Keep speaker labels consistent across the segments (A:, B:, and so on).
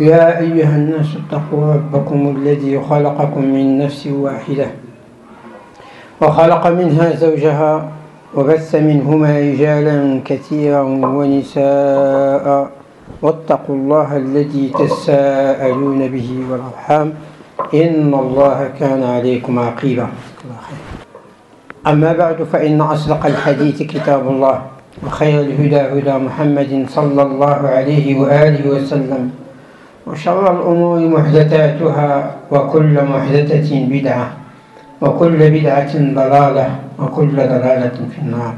A: يا أيها الناس اتقوا ربكم الذي خلقكم من نفس واحدة وخلق منها زوجها وبث منهما رجالا كثيرا ونساء واتقوا الله الذي تساءلون به والأرحام إن الله كان عليكم عقيبا. أما بعد فإن أصدق الحديث كتاب الله وخير الهدى هدى محمد صلى الله عليه وآله وسلم. وشر الأمور محدثاتها وكل محدثة بدعة وكل بدعة ضلالة وكل ضلالة في النار.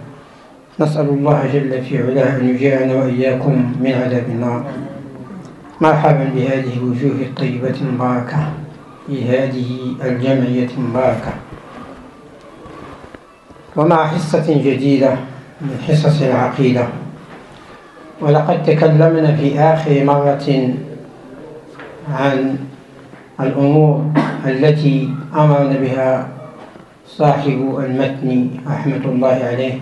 A: نسأل الله جل في علاه أن يجيرنا وإياكم من عذاب النار. مرحبا بهذه الوجوه الطيبة المباركة في هذه الجمعية المباركة. ومع حصة جديدة من حصص العقيدة ولقد تكلمنا في آخر مرة عن الأمور التي أمرنا بها صاحب المتن رحمة الله عليه.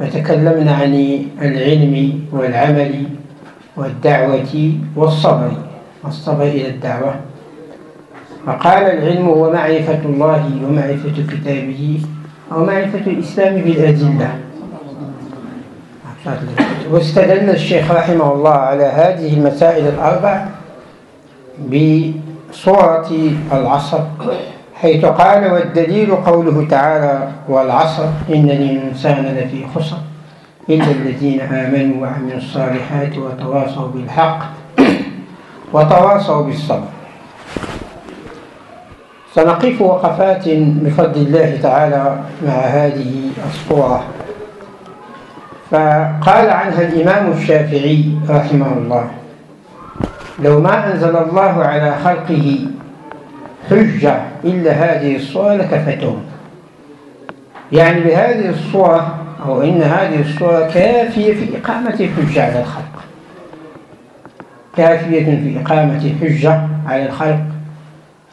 A: وتكلمنا عن العلم والعمل والدعوة والصبر والصبر إلى الدعوة. فقال العلم هو معرفة الله ومعرفة كتابه أو معرفة الإسلام بالأدلة. واستدل الشيخ رحمه الله على هذه المسائل الأربع. بصورة العصر حيث قال والدليل قوله تعالى والعصر إن الإنسان لفي خسر. إلا الذين آمنوا وعملوا الصالحات وتواصوا بالحق وتواصوا بالصبر. سنقف وقفات بفضل الله تعالى مع هذه الصورة. فقال عنها الإمام الشافعي رحمه الله لو ما أنزل الله على خلقه حجة إلا هذه الصورة لكفتهم. يعني بهذه الصورة أو إن هذه الصورة كافية في إقامة الحجة على الخلق. كافية في إقامة حجة على الخلق.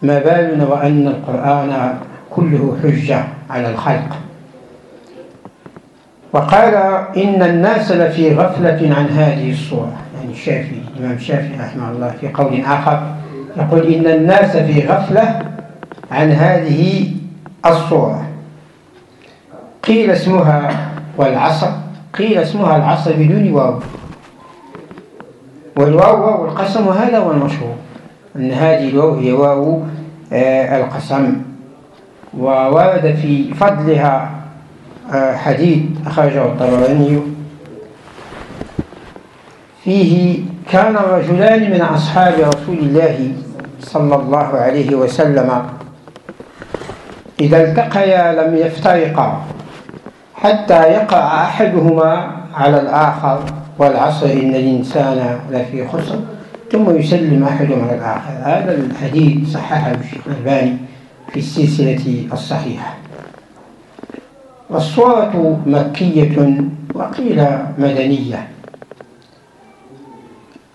A: ما بالنا وأن القرآن كله حجة على الخلق. وقال إن الناس لفي غفلة عن هذه الصورة. يعني الشافعي الإمام الشافعي رحمه الله في قول آخر يقول إن الناس في غفلة عن هذه الصورة. قيل اسمها والعصر قيل اسمها العصر بدون واو. والواو واو القسم وهذا هو المشهور أن هذه الواو هي واو آه، القسم. وورد في فضلها آه، حديث أخرجه الطبراني فيه كان رجلان من أصحاب رسول الله صلى الله عليه وسلم. إذا التقيا لم يفترقا حتى يقع أحدهما على الآخر والعصر إن الإنسان لفي خسر ثم يسلم أحدهم على الآخر. هذا الحديث صححه الشيخ الألباني في السلسلة الصحيحة. والصورة مكية وقيل مدنية.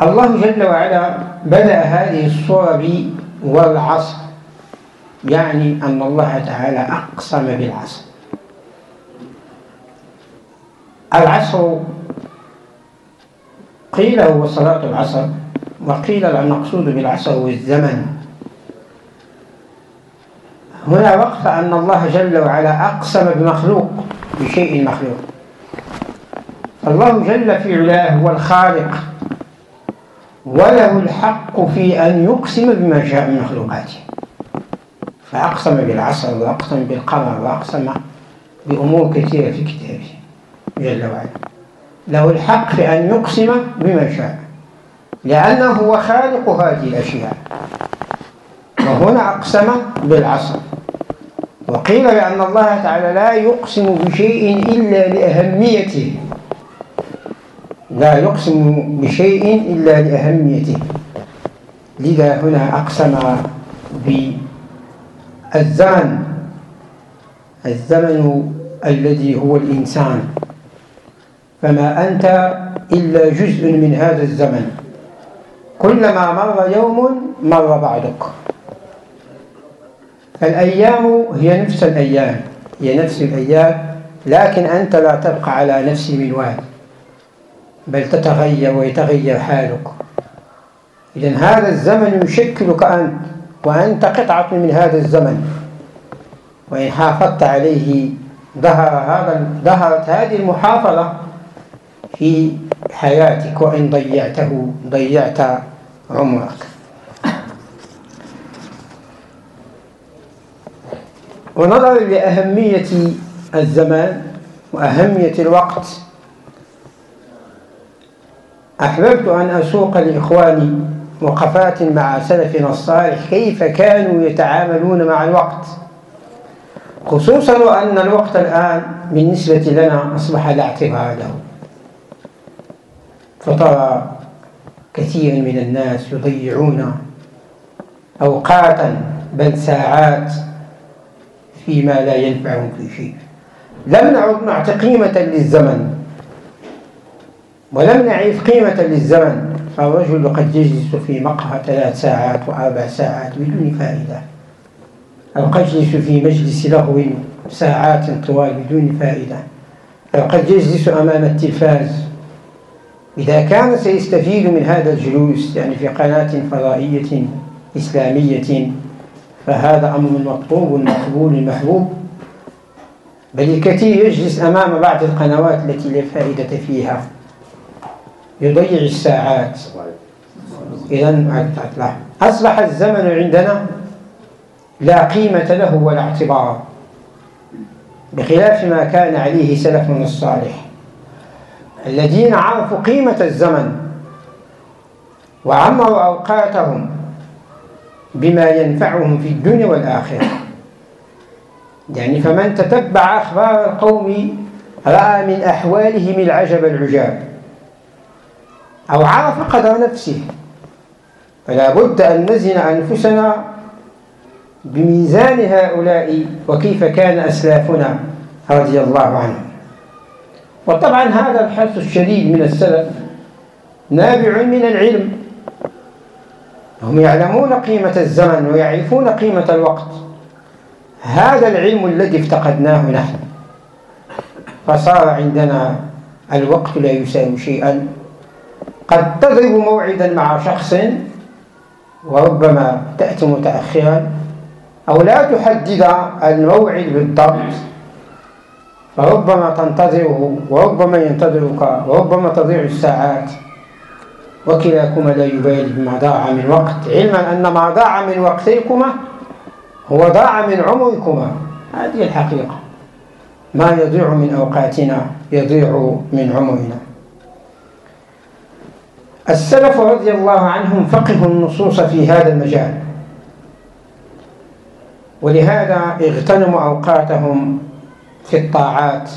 A: الله جل وعلا بدأ هذه الصورة والعصر يعني أن الله تعالى أقسم بالعصر. العصر قيل هو صلاة العصر وقيل المقصود بالعصر هو الزمن. هنا وقف أن الله جل وعلا أقسم بمخلوق بشيء مخلوق. الله جل في علاه هو الخالق. وله الحق في أن يقسم بما شاء من مخلوقاته فأقسم بالعصر وأقسم بالقمر وأقسم بأمور كثيرة في كتابه جل وعلا. له الحق في أن يقسم بما شاء لأنه هو خالق هذه الأشياء. وهنا أقسم بالعصر. وقيل بأن الله تعالى لا يقسم بشيء إلا لأهميته. لا يقسم بشيء إلا لأهميته. لذا هنا أقسم بالزمن الزمن الذي هو الإنسان. فما أنت إلا جزء من هذا الزمن. كلما مر يوم مر بعدك. فالأيام هي نفس الأيام هي نفس الأيام لكن أنت لا تبقى على نفس منوال. بل تتغير ويتغير حالك. إذا هذا الزمن يشكلك أنت وأنت قطعة من هذا الزمن. وإن حافظت عليه ظهر هذا ظهرت هذه المحافظة في حياتك وإن ضيعته ضيعت عمرك. ونظرا لأهمية الزمان وأهمية الوقت. أحببت أن أسوق لإخواني وقفات مع سلفنا الصالح كيف كانوا يتعاملون مع الوقت. خصوصا وأن الوقت الآن بالنسبة لنا أصبح لا اعتبار له فترى كثير من الناس يضيعون أوقاتا بل ساعات فيما لا ينفعهم في شيء. لم نعد نعطي قيمة للزمن. ولم نعرف قيمة للزمن فالرجل قد يجلس في مقهى ثلاث ساعات وأربع ساعات بدون فائدة. أو قد يجلس في مجلس لغو ساعات طوال بدون فائدة. أو قد يجلس أمام التلفاز. إذا كان سيستفيد من هذا الجلوس يعني في قناة فضائية إسلامية فهذا أمر مطلوب مقبول محبوب. بل الكثير يجلس أمام بعض القنوات التي لا فائدة فيها. يضيع الساعات. إذا أصبح الزمن عندنا لا قيمة له ولا اعتبار بخلاف ما كان عليه سلفنا الصالح. الذين عرفوا قيمة الزمن وعمروا أوقاتهم بما ينفعهم في الدنيا والآخرة. يعني فمن تتبع أخبار القوم رأى من أحوالهم العجب العجاب. أو عرف قدر نفسه. فلا بد أن نزن أنفسنا بميزان هؤلاء وكيف كان أسلافنا رضي الله عنهم. وطبعا هذا الحرص الشديد من السلف نابع من العلم. هم يعلمون قيمة الزمن ويعرفون قيمة الوقت. هذا العلم الذي افتقدناه نحن. فصار عندنا الوقت لا يساوي شيئا. قد تضرب موعدا مع شخص وربما تأتي متأخرا أو لا تحدد الموعد بالضبط. فربما تنتظره وربما ينتظرك وربما تضيع الساعات. وكلاكما لا يبالي بما ضاع من وقت علما أن ما ضاع من وقتيكما هو ضاع من عمركما. هذه الحقيقة. ما يضيع من أوقاتنا يضيع من عمرنا. السلف رضي الله عنهم فقهوا النصوص في هذا المجال. ولهذا اغتنموا أوقاتهم في الطاعات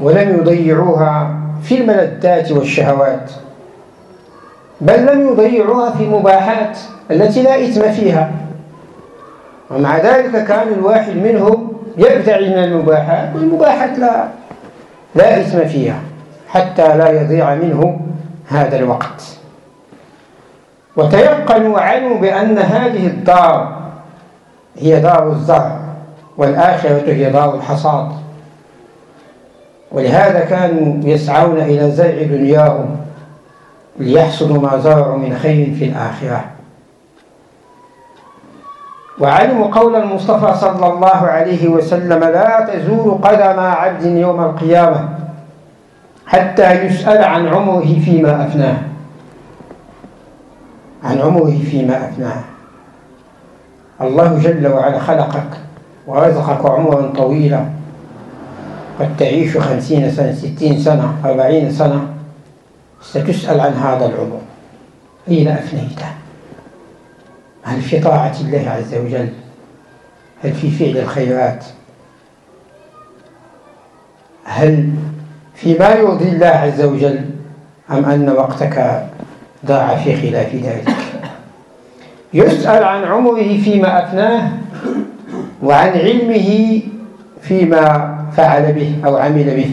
A: ولم يضيعوها في الملذات والشهوات بل لم يضيعوها في مباحات التي لا إثم فيها. ومع ذلك كان الواحد منهم يبتعد من المباحات والمباحات لا لا إثم فيها حتى لا يضيع منه هذا الوقت. وتيقنوا وعلموا بأن هذه الدار هي دار الزرع والآخرة هي دار الحصاد. ولهذا كانوا يسعون إلى زرع دنياهم ليحصدوا ما زرعوا من خير في الآخرة. وعلموا قول المصطفى صلى الله عليه وسلم لا تزول قدم عبد يوم القيامة. حتى يسأل عن عمره فيما أفناه. عن عمره فيما أفناه. الله جل وعلا خلقك ورزقك عمرا طويلا. قد تعيش خمسين سنة ستين سنة أربعين سنة. ستسأل عن هذا العمر. أين أفنيته؟ هل في طاعة الله عز وجل؟ هل في فعل الخيرات؟ هل فيما يرضي الله عز وجل أم أن وقتك ضاع في خلاف ذلك؟ يسأل عن عمره فيما أفناه وعن علمه فيما فعل به أو عمل به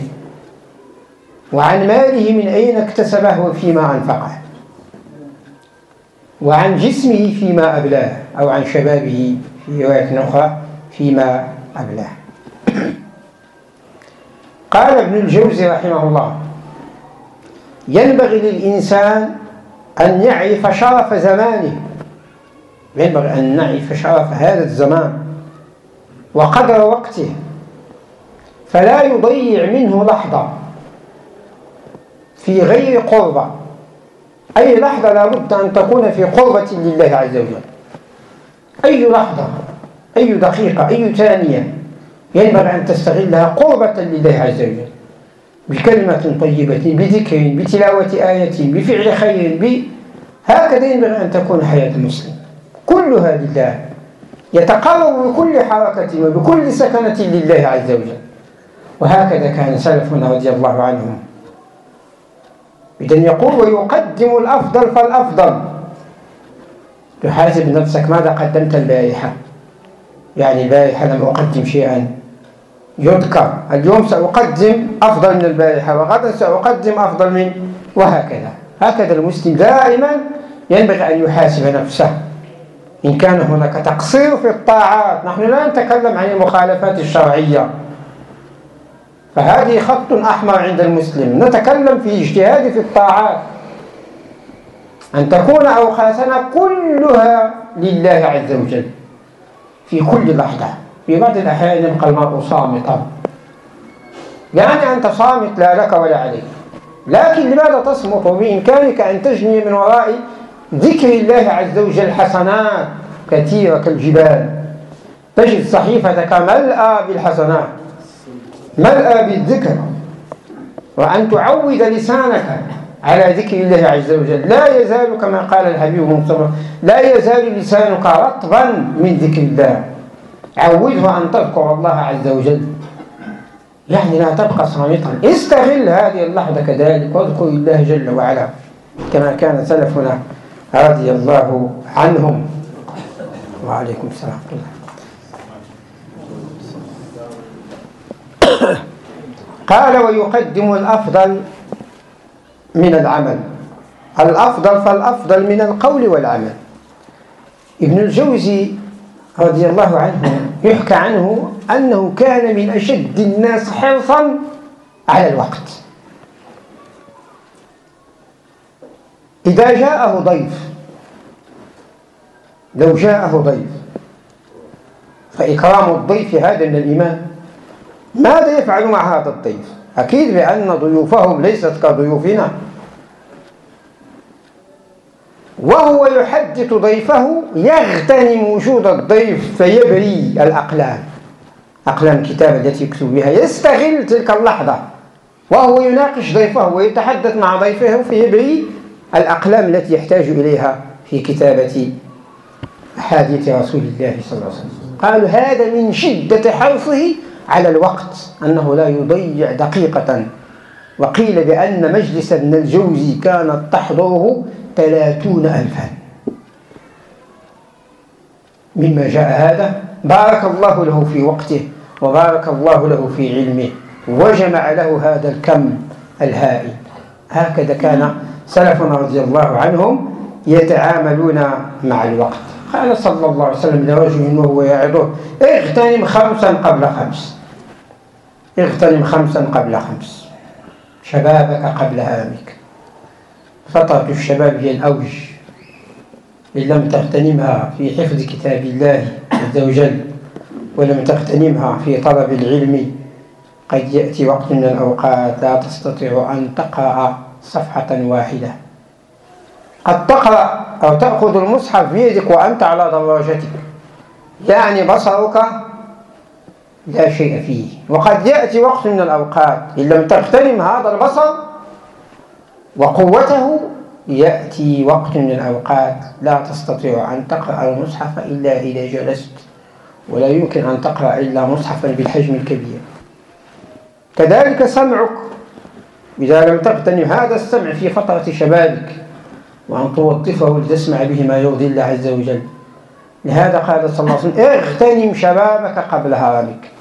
A: وعن ماله من أين اكتسبه وفيما أنفقه وعن جسمه فيما أبلاه أو عن شبابه في رواية أخرى فيما أبلاه. قال ابن الجوزي رحمه الله ينبغي للإنسان أن يعرف شرف زمانه. ينبغي أن نعرف شرف هذا الزمان وقدر وقته. فلا يضيع منه لحظة في غير قربة. أي لحظة لابد أن تكون في قربة لله عز وجل. أي لحظة أي دقيقة أي ثانية ينبغي أن تستغلها قربة لله عز وجل بكلمة طيبة بذكر بتلاوة آية بفعل خير ب... هكذا ينبغي أن تكون حياة المسلم. كلها لله يتقرب بكل حركة وبكل سكنة لله عز وجل. وهكذا كان سلفنا رضي الله عنهم. إذن يقول ويقدم الأفضل فالأفضل. تحاسب نفسك ماذا قدمت البارحة؟ يعني البارحة لم أقدم شيئا. يذكر. اليوم سأقدم أفضل من البارحة وغدا سأقدم أفضل من وهكذا. هكذا المسلم دائما ينبغي أن يحاسب نفسه. إن كان هناك تقصير في الطاعات نحن لا نتكلم عن المخالفات الشرعية. فهذه خط أحمر عند المسلم. نتكلم في اجتهاد في الطاعات. أن تكون أوقاتنا كلها لله عز وجل في كل لحظة. بعض الأحيان يبقى المرء صامتا. يعني أنت صامت لا لك ولا عليك. لكن لماذا تصمت بإمكانك أن تجني من وراء ذكر الله عز وجل حسنات كثيرة كالجبال؟ تجد صحيفتك ملأى بالحسنات ملأى بالذكر. وأن تعود لسانك على ذكر الله عز وجل. لا يزال كما قال الحبيب المصطفى لا يزال لسانك رطبا من ذكر الله. عوده أن تذكر الله عز وجل. يعني لا تبقى صامتا. استغل هذه اللحظة كذلك واذكر الله جل وعلا كما كان سلفنا رضي الله عنهم. وعليكم السلام قال ويقدم الأفضل من العمل. الأفضل فالأفضل من القول والعمل. ابن الجوزي رضي الله عنه يحكى عنه أنه كان من أشد الناس حرصا على الوقت. إذا جاءه ضيف لو جاءه ضيف فإكرام الضيف هذا من الإيمان. ماذا يفعل مع هذا الضيف؟ أكيد بأن ضيوفهم ليست كضيوفنا. وهو يحدث ضيفه يغتنم وجود الضيف فيبري الأقلام. أقلام الكتاب التي يكتب بها. يستغل تلك اللحظة وهو يناقش ضيفه ويتحدث مع ضيفه فيبري الأقلام التي يحتاج إليها في كتابة أحاديث رسول الله صلى الله عليه وسلم. قالوا هذا من شدة حرصه على الوقت أنه لا يضيع دقيقة. وقيل بأن مجلس ابن الجوزي كانت تحضره ثلاثون ألفا. مما جاء هذا بارك الله له في وقته وبارك الله له في علمه وجمع له هذا الكم الهائل. هكذا كان سلفنا رضي الله عنهم يتعاملون مع الوقت. قال صلى الله عليه وسلم لرجل وهو يعظه اغتنم خمسا قبل خمس. اغتنم خمسا قبل خمس. شبابك قبل هامك. فترة الشباب هي الأوج إن لم تغتنمها في حفظ كتاب الله عز وجل ولم تغتنمها في طلب العلم قد يأتي وقت من الأوقات لا تستطيع أن تقرأ صفحة واحدة. قد تقرأ أو تأخذ المصحف بيدك وأنت على دراجتك يعني بصرك لا شيء فيه. وقد يأتي وقت من الأوقات إن لم تغتنم هذا البصر وقوته يأتي وقت من الأوقات لا تستطيع أن تقرأ المصحف إلا إذا جلست ولا يمكن أن تقرأ إلا مصحفا بالحجم الكبير. كذلك سمعك. إذا لم تغتنم هذا السمع في فترة شبابك وأن توظفه لتسمع به ما يرضي الله عز وجل. لهذا قال صلى الله عليه وسلم اغتنم شبابك قبل هرمك.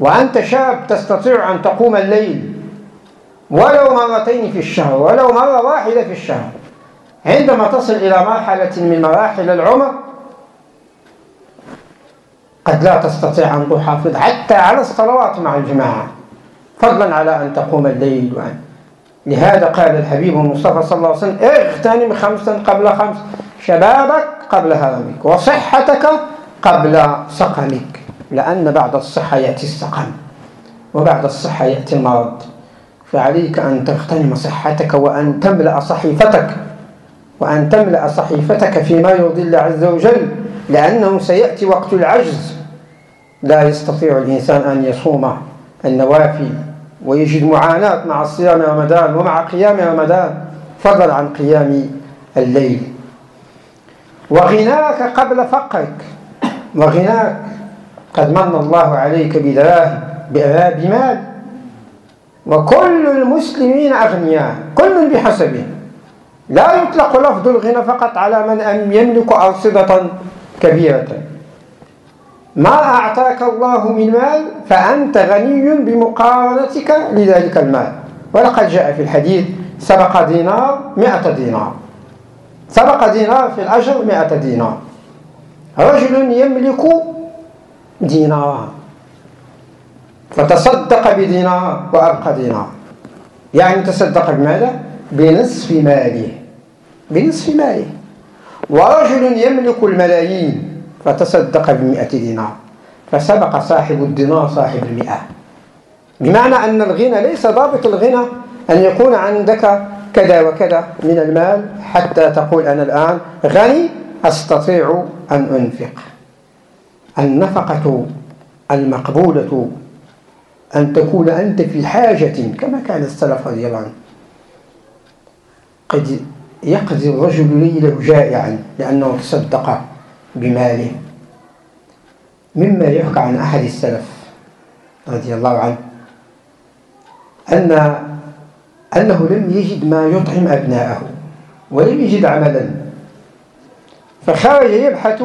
A: وأنت شاب تستطيع أن تقوم الليل. ولو مرتين في الشهر ولو مرة واحدة في الشهر. عندما تصل إلى مرحلة من مراحل العمر قد لا تستطيع أن تحافظ حتى على الصلوات مع الجماعة فضلا على أن تقوم الليل. وأن لهذا قال الحبيب المصطفى صلى الله عليه وسلم اغتنم خمسا قبل خمس. شبابك قبل هرمك وصحتك قبل سقمك لأن بعد الصحة يأتي السقم وبعد الصحة يأتي المرض. فعليك أن تغتنم صحتك وأن تملأ صحيفتك وأن تملأ صحيفتك فيما يرضي الله عز وجل لأنه سيأتي وقت العجز. لا يستطيع الإنسان أن يصوم النوافل ويجد معاناة مع صيام رمضان ومع قيام رمضان فضلا عن قيام الليل. وغناك قبل فقرك وغناك قد من الله عليك بدراهم بمال وكل المسلمين أغنياء كل بحسبه. لا يطلق لفظ الغنى فقط على من يملك أرصدة كبيرة. ما أعطاك الله من مال فأنت غني بمقارنتك لذلك المال. ولقد جاء في الحديث سبق دينار مئة دينار. سبق دينار في الأجر مئة دينار. رجل يملك دينار فتصدق بدينار وأبقى دينار يعني تصدق بماذا؟ بنصف ماله. بنصف ماله. ورجل يملك الملايين فتصدق بمئة دينار. فسبق صاحب الدينار صاحب المئة. بمعنى أن الغنى ليس ضابط الغنى أن يكون عندك كذا وكذا من المال حتى تقول أنا الآن غني أستطيع أن أنفق. النفقة المقبولة أن تكون أنت في حاجة كما كان السلف رضي الله عنه. قد يقضي الرجل ليله جائعا لأنه تصدق بماله. مما يحكى عن أحد السلف رضي الله عنه أن أنه لم يجد ما يطعم أبناءه ولم يجد عملا. فخرج يبحث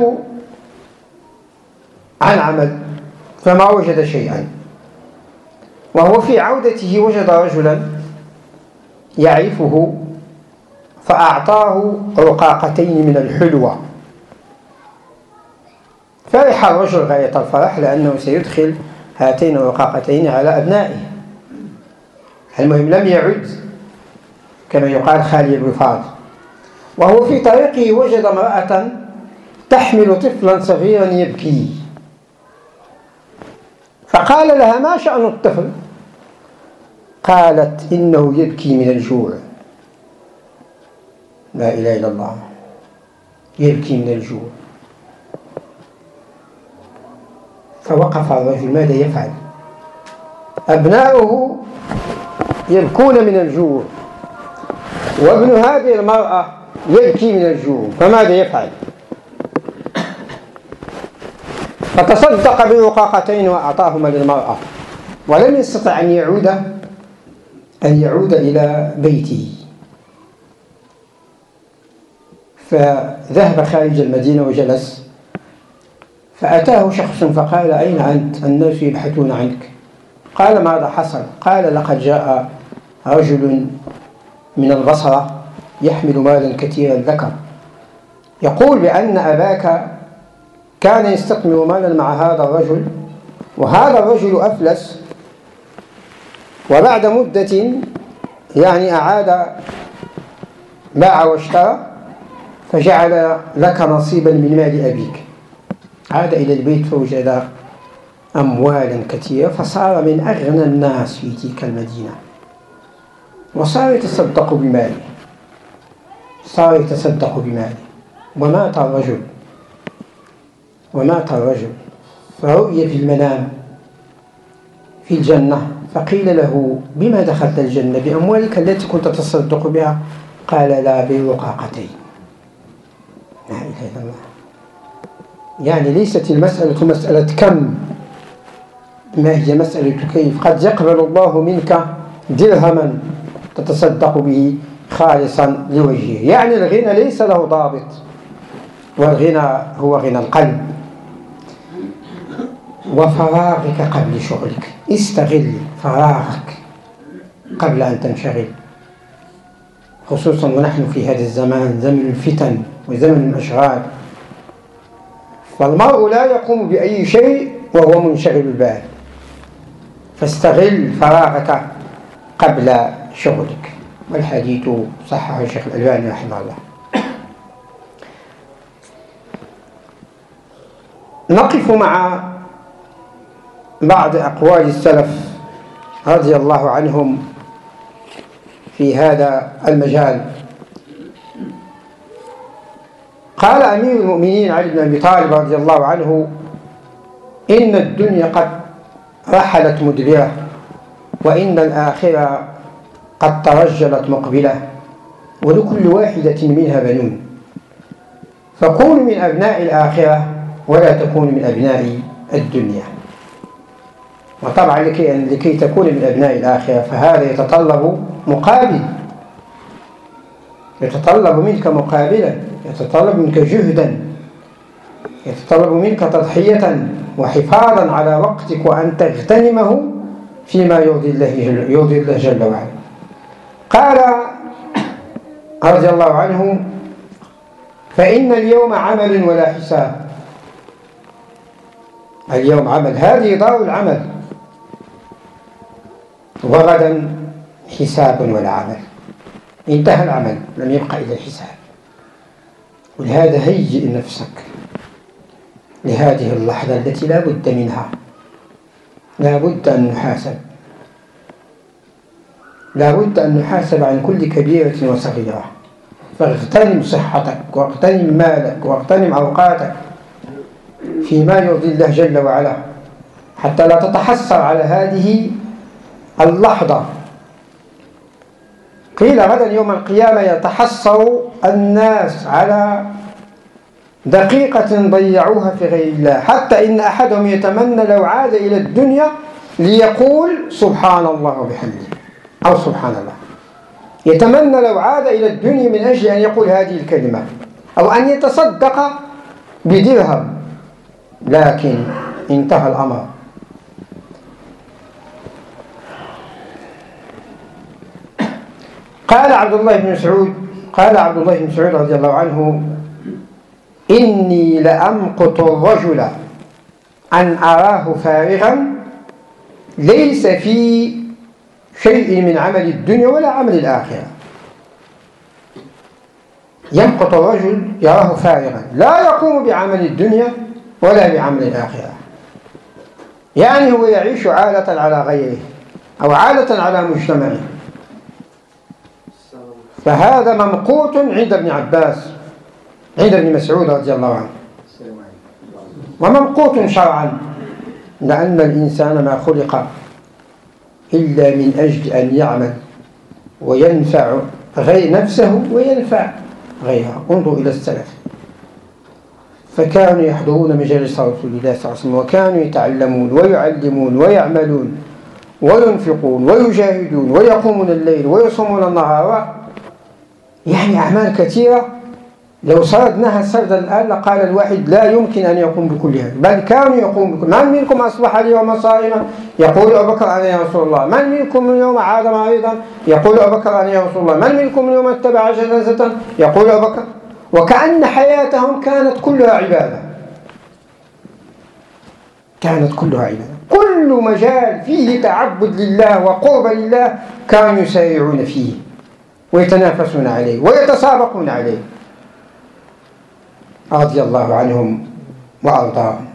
A: عن عمل فما وجد شيئا. وهو في عودته وجد رجلا يعرفه فأعطاه رقاقتين من الحلوى. فرح الرجل غاية الفرح لأنه سيدخل هاتين الرقاقتين على أبنائه. المهم لم يعد كما يقال خالي الوفاض. وهو في طريقه وجد امرأة تحمل طفلا صغيرا يبكي فقال لها ما شأن الطفل؟ قالت إنه يبكي من الجوع. لا إله إلا الله. يبكي من الجوع. فوقف الرجل ماذا يفعل؟ أبناؤه يبكون من الجوع. وابن هذه المرأة يبكي من الجوع. فماذا يفعل؟ فتصدق برقاقتين وأعطاهما للمرأة. ولم يستطع أن يعود أن يعود إلى بيته. فذهب خارج المدينة وجلس. فأتاه شخص فقال أين أنت؟ الناس يبحثون عنك. قال ماذا حصل؟ قال لقد جاء رجل من البصرة يحمل مالا كثيرا ذكر. يقول بأن أباك كان يستثمر مالا مع هذا الرجل وهذا الرجل أفلس وبعد مدة يعني أعاد باع واشترى فجعل لك نصيبا من مال أبيك. عاد إلى البيت فوجد أموالا كثيرة فصار من أغنى الناس في تلك المدينة. وصار يتصدق بماله. صار يتصدق بماله. ومات الرجل. ومات الرجل. فرؤي في المنام في الجنة. فقيل له بما دخلت الجنة بأموالك التي كنت تصدق بها؟ قال لا برقاقتين لا إله إلا الله. يعني ليست المسألة مسألة كم ما هي مسألة كيف؟ قد يقبل الله منك درهما تتصدق به خالصا لوجهه. يعني الغنى ليس له ضابط والغنى هو غنى القلب. وفراغك قبل شغلك. استغل فراغك قبل أن تنشغل. خصوصا ونحن في هذا الزمان زمن الفتن وزمن الأشغال. فالمرء لا يقوم بأي شيء وهو منشغل البال. فاستغل فراغك قبل شغلك. والحديث صححه الشيخ الألباني رحمه الله. نقف مع بعض أقوال السلف رضي الله عنهم في هذا المجال. قال أمير المؤمنين علي بن أبي طالب رضي الله عنه إن الدنيا قد رحلت مدبرة وإن الآخرة قد ترجلت مقبلة ولكل واحدة منها بنون. فكونوا من أبناء الآخرة ولا تكونوا من أبناء الدنيا. وطبعا لكي, لكي تكون من أبناء الآخرة فهذا يتطلب مقابل. يتطلب منك مقابلا يتطلب منك جهدا يتطلب منك تضحية وحفاظا على وقتك وأن تغتنمه فيما يرضي الله جل, يرضي الله جل وعلا. قال رضي الله عنه فإن اليوم عمل ولا حساب. اليوم عمل هذه دار العمل. وغدا حساب ولا عمل. انتهى العمل لم يبقى إلا الحساب. ولهذا هيئ نفسك لهذه اللحظة التي لا بد منها. لا بد أن نحاسب. لا بد أن نحاسب عن كل كبيرة وصغيرة. فاغتنم صحتك واغتنم مالك واغتنم أوقاتك فيما يرضي الله جل وعلا. حتى لا تتحسر على هذه اللحظة. قيل غدا يوم القيامة يتحسر الناس على دقيقة ضيعوها في غير الله. حتى إن أحدهم يتمنى لو عاد إلى الدنيا ليقول سبحان الله وبحمده. أو سبحان الله. يتمنى لو عاد إلى الدنيا من أجل أن يقول هذه الكلمة. أو أن يتصدق بدرهم. لكن انتهى الأمر. قال عبد الله بن مسعود قال عبد الله بن مسعود رضي الله عنه إني لأمقت الرجل أن أراه فارغا ليس في شيء من عمل الدنيا ولا عمل الآخرة. يمقت الرجل يراه فارغا لا يقوم بعمل الدنيا ولا بعمل الآخرة. يعني هو يعيش عالة على غيره أو عالة على مجتمعه. فهذا ممقوت عند ابن عباس عند ابن مسعود رضي الله عنه. وممقوت شرعا لأن الإنسان ما خلق إلا من أجل أن يعمل وينفع غير نفسه وينفع غيره. انظروا إلى السلف. فكانوا يحضرون مجالس رسول الله صلى الله عليه وسلم وكانوا يتعلمون ويعلمون ويعملون وينفقون ويجاهدون ويقومون الليل ويصومون النهار يعني أعمال كثيرة. لو سردناها سردا الآن لقال الواحد لا يمكن أن يقوم بكل هذا. بل كانوا يقوم بكل. من منكم أصبح اليوم صائما؟ يقول أبو بكر أنا يا رسول الله. من منكم اليوم عاد مريضا يقول أبو بكر أنا يا رسول الله. من منكم اليوم اتبع جنازة؟ يقول أبو بكر. وكأن حياتهم كانت كلها عبادة. كانت كلها عبادة. كل مجال فيه تعبد لله وقرب لله كانوا يسارعون فيه. ويتنافسون عليه ويتسابقون عليه. رضي الله عنهم وأرضاهم.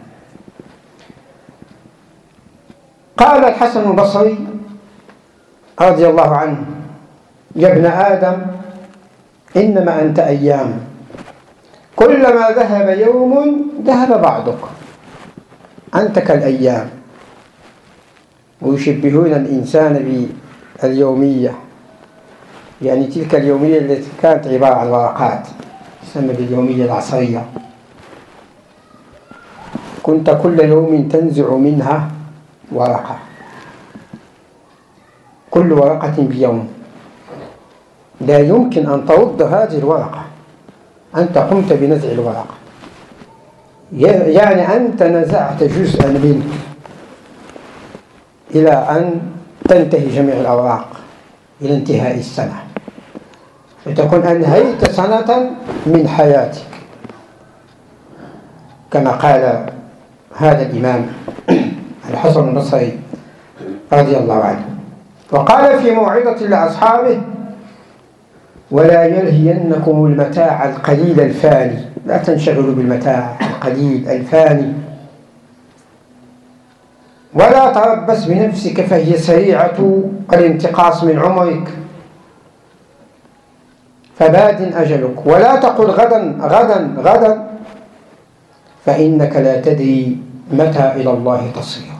A: قال الحسن البصري رضي الله عنه يا ابن آدم إنما أنت أيام. كلما ذهب يوم ذهب بعضك أنت كالأيام. ويشبهون الإنسان باليومية. يعني تلك اليومية التي كانت عبارة عن ورقات تسمى باليومية العصرية. كنت كل يوم تنزع منها ورقة. كل ورقة بيوم. لا يمكن أن ترد هذه الورقة. أنت قمت بنزع الورقة. يعني أنت نزعت جزءا منك إلى أن تنتهي جميع الأوراق إلى انتهاء السنة. فتكون أنهيت سنة من حياتك. كما قال هذا الإمام الحسن البصري رضي الله عنه. وقال في موعظة لأصحابه ولا يلهينكم المتاع القليل الفاني. لا تنشغلوا بالمتاع القليل الفاني. ولا تربص بنفسك فهي سريعة الانتقاص من عمرك. فباد أجلك. ولا تقل غدا غدا غدا. فإنك لا تدري متى إلى الله تصير.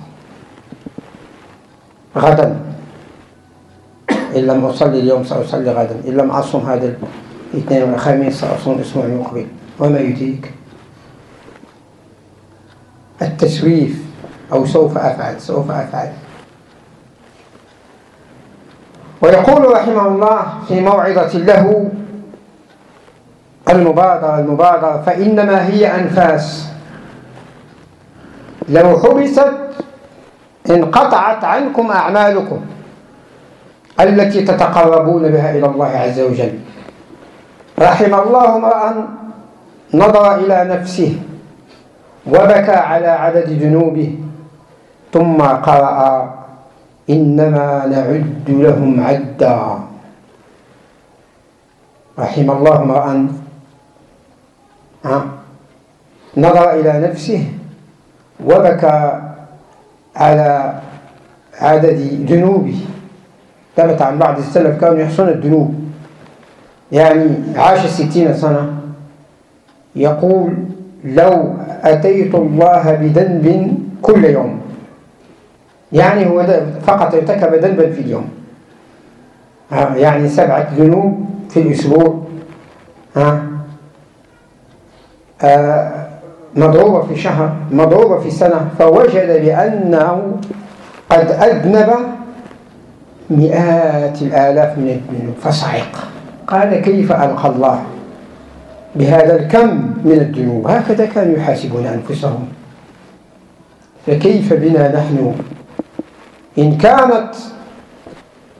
A: غدا. إن لم أصلي اليوم سأصلي غدا. إن لم أصوم هذا الاثنين والخميس سأصوم الأسبوع المقبل. وما يدريك؟ التسويف أو سوف أفعل سوف أفعل. ويقول رحمه الله في موعظة له المبادرة المبادرة فإنما هي أنفاس. لو حبست انقطعت عنكم أعمالكم التي تتقربون بها إلى الله عز وجل. رحم الله امرأ نظر إلى نفسه وبكى على عدد ذنوبه ثم قرأ إنما نعد لهم عدا. رحم الله امرأ نظر إلى نفسه وبكى على عدد ذنوبه ثبت عن بعض السلف كانوا يحصون الذنوب يعني عاش ستين سنة. يقول لو أتيت الله بذنب كل يوم. يعني هو فقط ارتكب ذنبا في اليوم. يعني سبعة ذنوب في الأسبوع. ها مضروبة في شهر مضروبة في سنة فوجد بأنه قد أذنب مئات الآلاف من الذنوب. فصعق. قال كيف ألقى الله بهذا الكم من الذنوب؟ هكذا كانوا يحاسبون أنفسهم. فكيف بنا نحن؟ إن كانت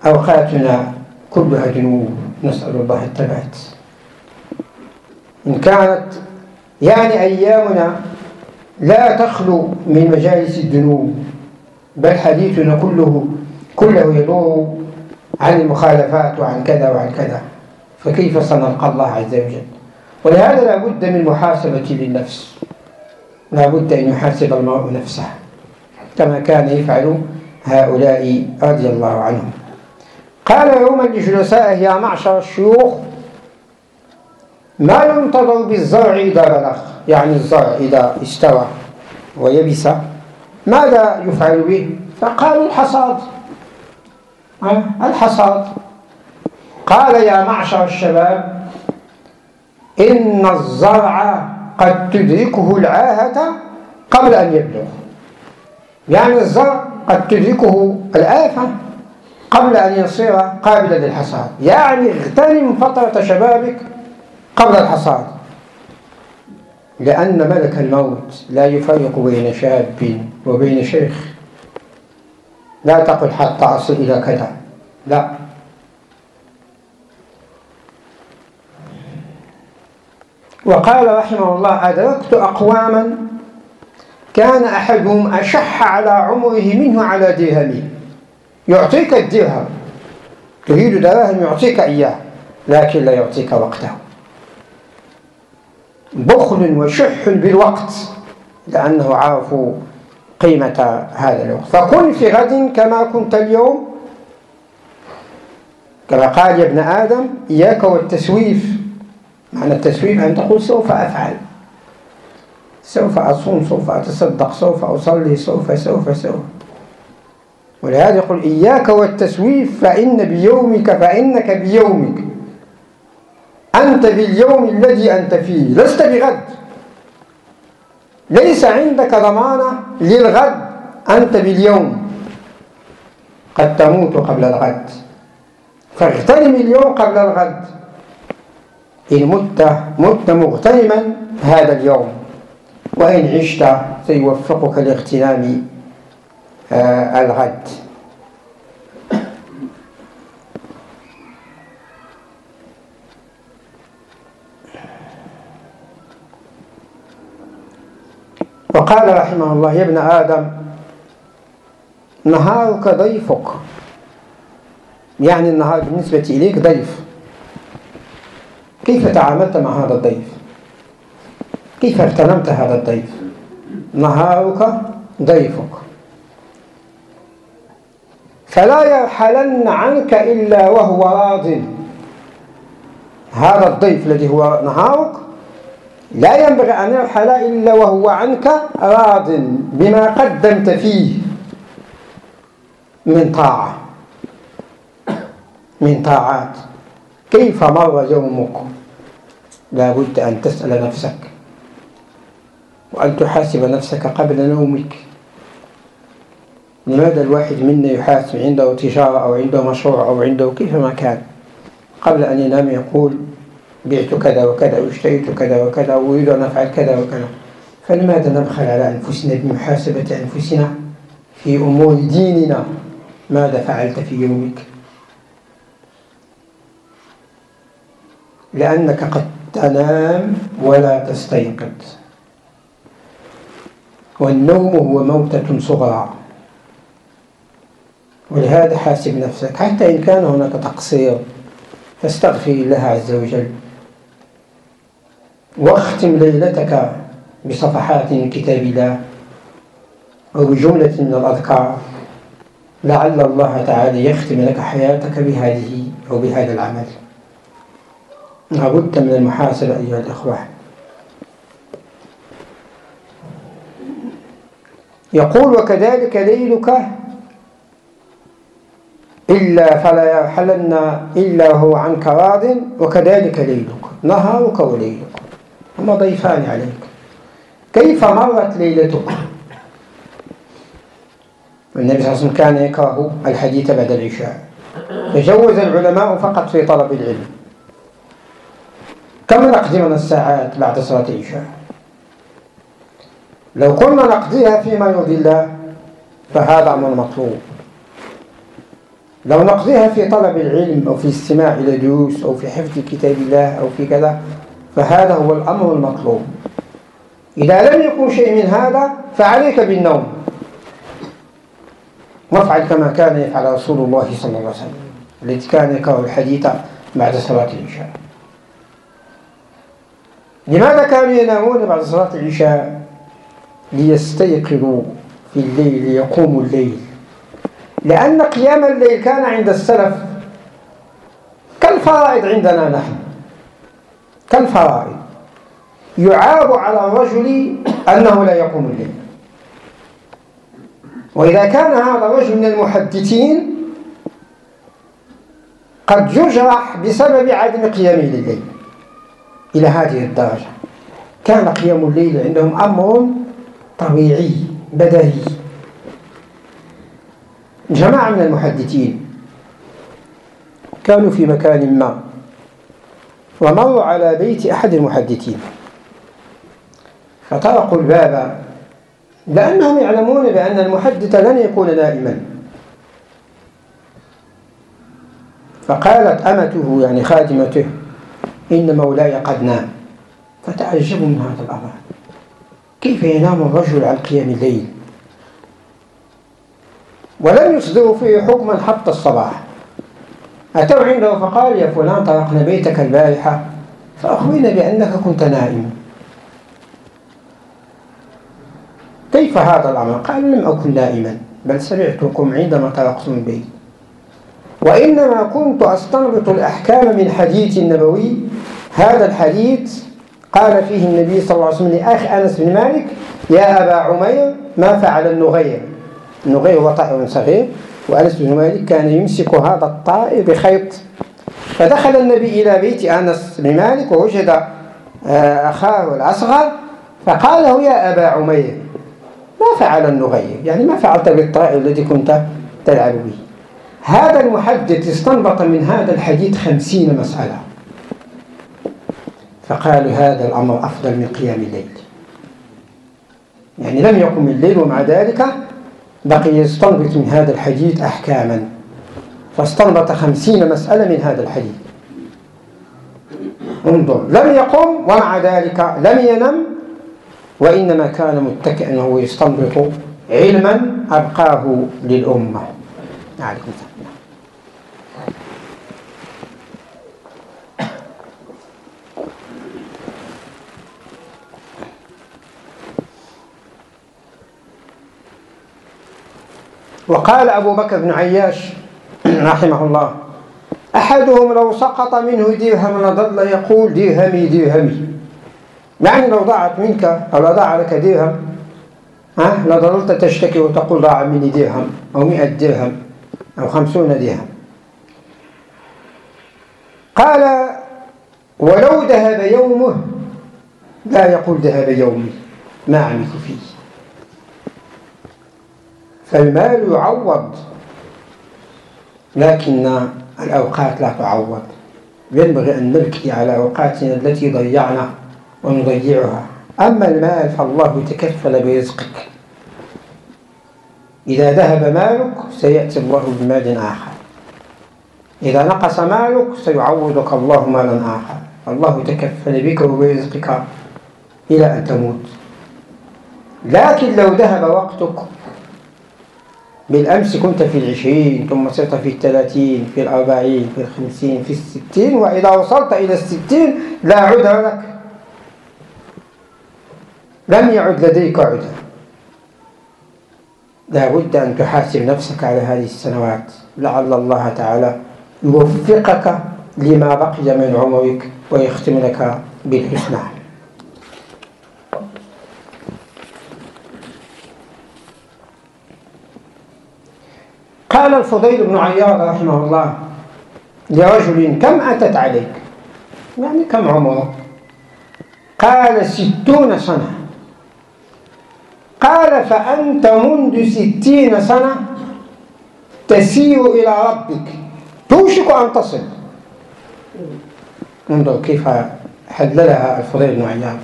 A: أوقاتنا كلها ذنوب نسأل الله الثبات إن كانت يعني أيامنا لا تخلو من مجالس الذنوب بل حديثنا كله كله يدور عن المخالفات وعن كذا وعن كذا فكيف سنلقى الله عز وجل؟ ولهذا لا بد من محاسبة للنفس. لا بد أن يحاسب المرء نفسه كما كان يفعل هؤلاء رضي الله عنهم. قال يوما لجلسائه يا معشر الشيوخ ما ينتظر بالزرع إذا بلغ. يعني الزرع إذا استوى ويبس ماذا يفعل به؟ فقالوا الحصاد. الحصاد. قال يا معشر الشباب إن الزرع قد تدركه العاهة قبل أن يبلغ. يعني الزرع قد تدركه الآفة قبل أن يصير قابلا للحصاد. يعني اغتنم فترة شبابك قبل الحصاد. لأن ملك الموت لا يفرق بين شاب وبين شيخ. لا تقل حتى أصل إلى كذا. لا. وقال رحمه الله أدركت أقواما كان أحدهم أشح على عمره منه على درهمه يعطيك الدرهم. تريد دراهم يعطيك إياه لكن لا يعطيك وقته. بخل وشح بالوقت لأنه عرفوا قيمة هذا الوقت فكن في غد كما كنت اليوم. كما قال يا ابن آدم إياك والتسويف. معنى التسويف أن تقول سوف أفعل. سوف أصوم سوف أتصدق سوف أصلي سوف سوف سوف. ولهذا يقول إياك والتسويف فإن بيومك فإنك بيومك. أنت باليوم الذي أنت فيه. لست بغد. ليس عندك ضمانة للغد. أنت باليوم. قد تموت قبل الغد. فاغتنم اليوم قبل الغد. إن مت مت مغتنما هذا اليوم. وإن عشت سيوفقك لاغتنام آه الغد. وقال رحمه الله يا ابن آدم نهارك ضيفك. يعني النهار بالنسبة إليك ضيف. كيف تعاملت مع هذا الضيف؟ كيف اغتنمت هذا الضيف؟ نهارك ضيفك. فلا يرحلن عنك إلا وهو راض. هذا الضيف الذي هو نهارك لا ينبغي أن يرحل إلا وهو عنك راض بما قدمت فيه. من طاعة. من طاعات. كيف مر يومك؟ لا بد أن تسأل نفسك. وأن تحاسب نفسك قبل نومك. لماذا الواحد منا يحاسب؟ عنده تجارة أو عنده مشروع أو عنده كيف ما كان؟ قبل أن ينام يقول بعت كذا وكذا واشتريت كذا وكذا وأريد أن أفعل كذا وكذا. فلماذا نبخل على أنفسنا بمحاسبة أنفسنا في أمور ديننا ماذا فعلت في يومك؟ لأنك قد تنام ولا تستيقظ. والنوم هو موتة صغرى. ولهذا حاسب نفسك. حتى إن كان هناك تقصير فاستغفر الله عز وجل. واختم ليلتك بصفحات كتاب الله أو بجملة من الأذكار. لعل الله تعالى يختم لك حياتك بهذه أو بهذا العمل. لابد من المحاسبة أيها الإخوة. يقول وكذلك ليلك إلا فلا يرحلن إلا هو عنك راض وكذلك ليلك نهارك وليلك. هما ضيفان عليك كيف مرت ليلتك؟ النبي صلى الله عليه وسلم كان يكره الحديث بعد العشاء. تجوز العلماء فقط في طلب العلم. كم نقضي من الساعات بعد صلاة العشاء؟ لو كنا نقضيها فيما يرضي الله فهذا أمر مطلوب. لو نقضيها في طلب العلم أو في استماع إلى دروس أو في حفظ كتاب الله أو في كذا فهذا هو الأمر المطلوب. إذا لم يكن شيء من هذا فعليك بالنوم. وافعل كما كان يفعل رسول الله صلى الله عليه وسلم. الذي كان يكره الحديث بعد صلاة العشاء. لماذا كانوا ينامون بعد صلاة العشاء؟ ليستيقظوا في الليل ليقوموا الليل. لأن قيام الليل كان عند السلف كالفرائض عندنا نحن. كالفرائض. يعاب على الرجل أنه لا يقوم الليل. وإذا كان هذا الرجل من المحدثين قد يجرح بسبب عدم قيامه لليل إلى هذه الدرجة. كان قيام الليل عندهم أمر طبيعي بدهي جماعة من المحدثين كانوا في مكان ما. ومروا على بيت أحد المحدثين. فطرقوا الباب لأنهم يعلمون بأن المحدث لن يكون نائما فقالت أمته يعني خادمته إن مولاي قد نام. فتعجبوا من هذا الأمر. كيف ينام الرجل عن قيام الليل؟ ولم يصدروا فيه حكما حتى الصباح. أتوا عنده؟ فقال يا فلان طرقنا بيتك البارحة فأخبرنا بأنك كنت نائما كيف هذا الأمر؟ قال لم أكن نائما بل سمعتكم عندما طرقتم البيت وإنما كنت أستنبط الأحكام من حديث النبوي. هذا الحديث قال فيه النبي صلى الله عليه وسلم لأخ أنس بن مالك يا أبا عمير ما فعل النغير؟ النغير هو صغير. وأنس بن مالك كان يمسك هذا الطائر بخيط. فدخل النبي إلى بيت أنس بن مالك ووجد آه، أخاه الأصغر فقال له يا أبا عمير ما فعل النغير؟ يعني ما فعلت بالطائر الذي كنت تلعب به. هذا المحدث استنبط من هذا الحديث خمسين مسألة. فقالوا هذا الأمر أفضل من قيام الليل. يعني لم يقم الليل ومع ذلك بقي يستنبط من هذا الحديث أحكاما. فاستنبط خمسين مسألة من هذا الحديث. انظر. لم يقم ومع ذلك لم ينم وإنما كان متكئا وهو يستنبط علما أبقاه للأمة. عليكم السلام. وقال أبو بكر بن عياش رحمه الله أحدهم لو سقط منه درهم لظل يقول درهمي درهمي. يعني لو ضاعت منك أو ضاع لك درهم ها؟ لظللت تشتكي وتقول ضاع مني درهم أو مئة درهم أو خمسون درهم. قال ولو ذهب يومه لا يقول ذهب يومي ما عملت فيه. فالمال يعوض. لكن الأوقات لا تعوض. ينبغي أن نبكي على أوقاتنا التي ضيعنا ونضيعها. أما المال فالله يتكفل برزقك. إذا ذهب مالك سيأتي الله بمال آخر. إذا نقص مالك سيعوضك الله مالا آخر. الله يتكفل بك وبرزقك إلى أن تموت. لكن لو ذهب وقتك بالأمس كنت في العشرين ثم صرت في الثلاثين في الأربعين في الخمسين في الستين وإذا وصلت إلى الستين لا عذر لك. لم يعد لديك عذر. لا بد أن تحاسب نفسك على هذه السنوات. لعل الله تعالى يوفقك لما بقي من عمرك ويختم لك بالحسنى. قال الفضيل بن عياض رحمه الله لرجل كم أتت عليك؟ يعني كم عمرك؟ قال ستون سنة. قال فأنت منذ ستين سنة تسير إلى ربك. توشك أن تصل. انظر كيف حللها الفضيل بن عياض.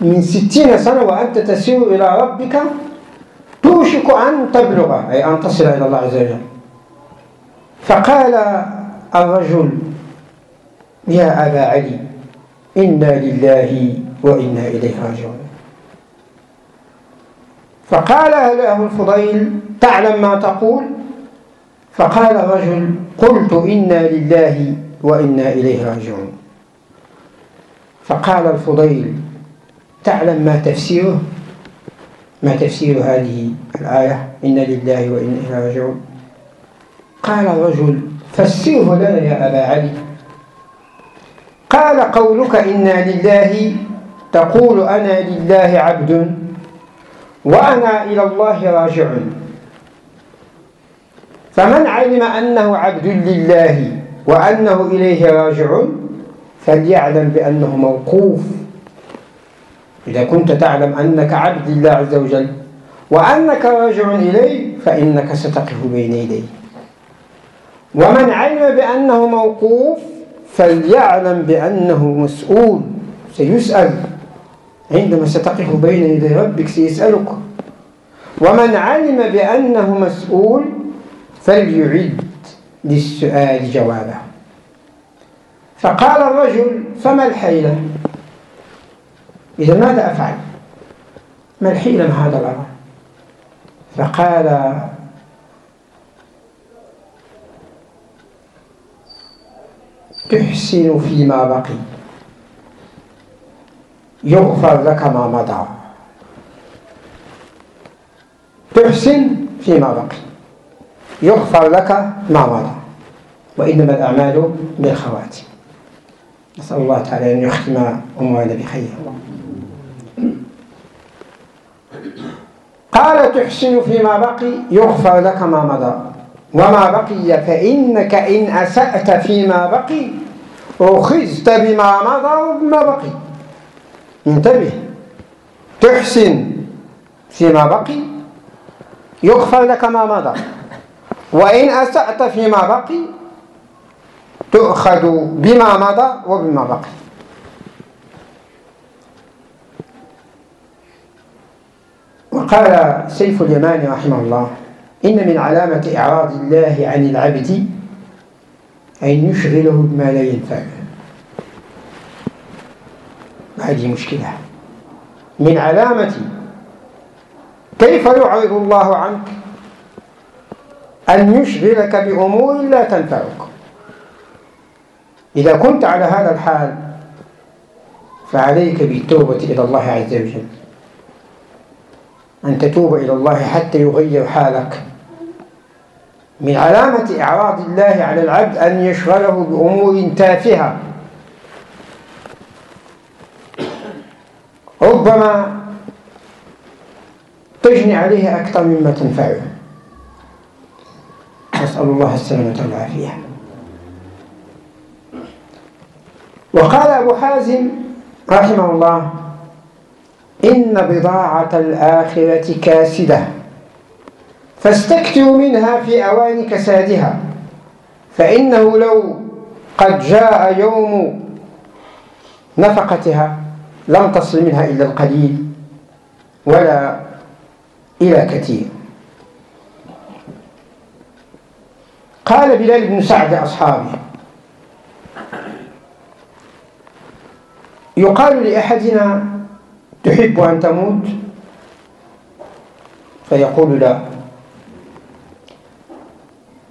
A: من ستين سنة وأنت تسير إلى ربك توشك أن تبلغ أي أن تصل إلى الله عز وجل. فقال الرجل يا أبا علي إنا لله وإنا إليه راجعون. فقال له الفضيل تعلم ما تقول؟ فقال الرجل قلت إنا لله وإنا إليه راجعون. فقال الفضيل تعلم ما تفسيره؟ ما تفسير هذه الآية؟ إن لله وإنا إليه راجعون. قال الرجل فسره لنا يا أبا علي. قال قولك إنا لله تقول أنا لله عبد وأنا إلى الله راجع فمن علم أنه عبد لله وأنه إليه راجع فليعلم بأنه موقوف. إذا كنت تعلم أنك عبد الله عز وجل وأنك راجع إليه فإنك ستقف بين يديه. ومن علم بأنه موقوف فليعلم بأنه مسؤول. سيسأل. عندما ستقف بين يدي ربك سيسألك. ومن علم بأنه مسؤول فليعد للسؤال جوابه. فقال الرجل فما الحيلة؟ إذا ماذا أفعل؟ ما الحيلة مع هذا الأمر؟ فقال تحسن فيما بقي يغفر لك ما مضى. تحسن فيما بقي يغفر لك ما مضى وإنما الأعمال بالخواتم. نسأل الله تعالى أن يختم أمورنا بخير. قال تحسن فيما بقي يغفر لك ما مضى. وما بقي فإنك إن أسأت فيما بقي أخذت بما مضى وبما بقي. انتبه. تحسن فيما بقي يغفر لك ما مضى. وإن أسأت فيما بقي تؤخذ بما مضى وبما بقي. وقال سيف اليمان رحمه الله إن من علامة إعراض الله عن العبد أن يشغله بما لا ينفعه هذه مشكلة. من علامة كيف يعرض الله عنك؟ أن يشغلك بأمور لا تنفعك. إذا كنت على هذا الحال فعليك بالتوبة إلى الله عز وجل. أن تتوب إلى الله حتى يغير حالك. من علامة إعراض الله على العبد أن يشغله بأمور تافهة. ربما تجني عليه أكثر مما تنفعه. نسأل الله السلامة والعافية. وقال أبو حازم رحمه الله إن بضاعة الآخرة كاسدة. فاستكثروا منها في أوان كسادها. فإنه لو قد جاء يوم نفقتها لم تصل منها إلا القليل ولا إلى كثير. قال بلال بن سعد أصحابه يقال لأحدنا تحب أن تموت؟ فيقول لا.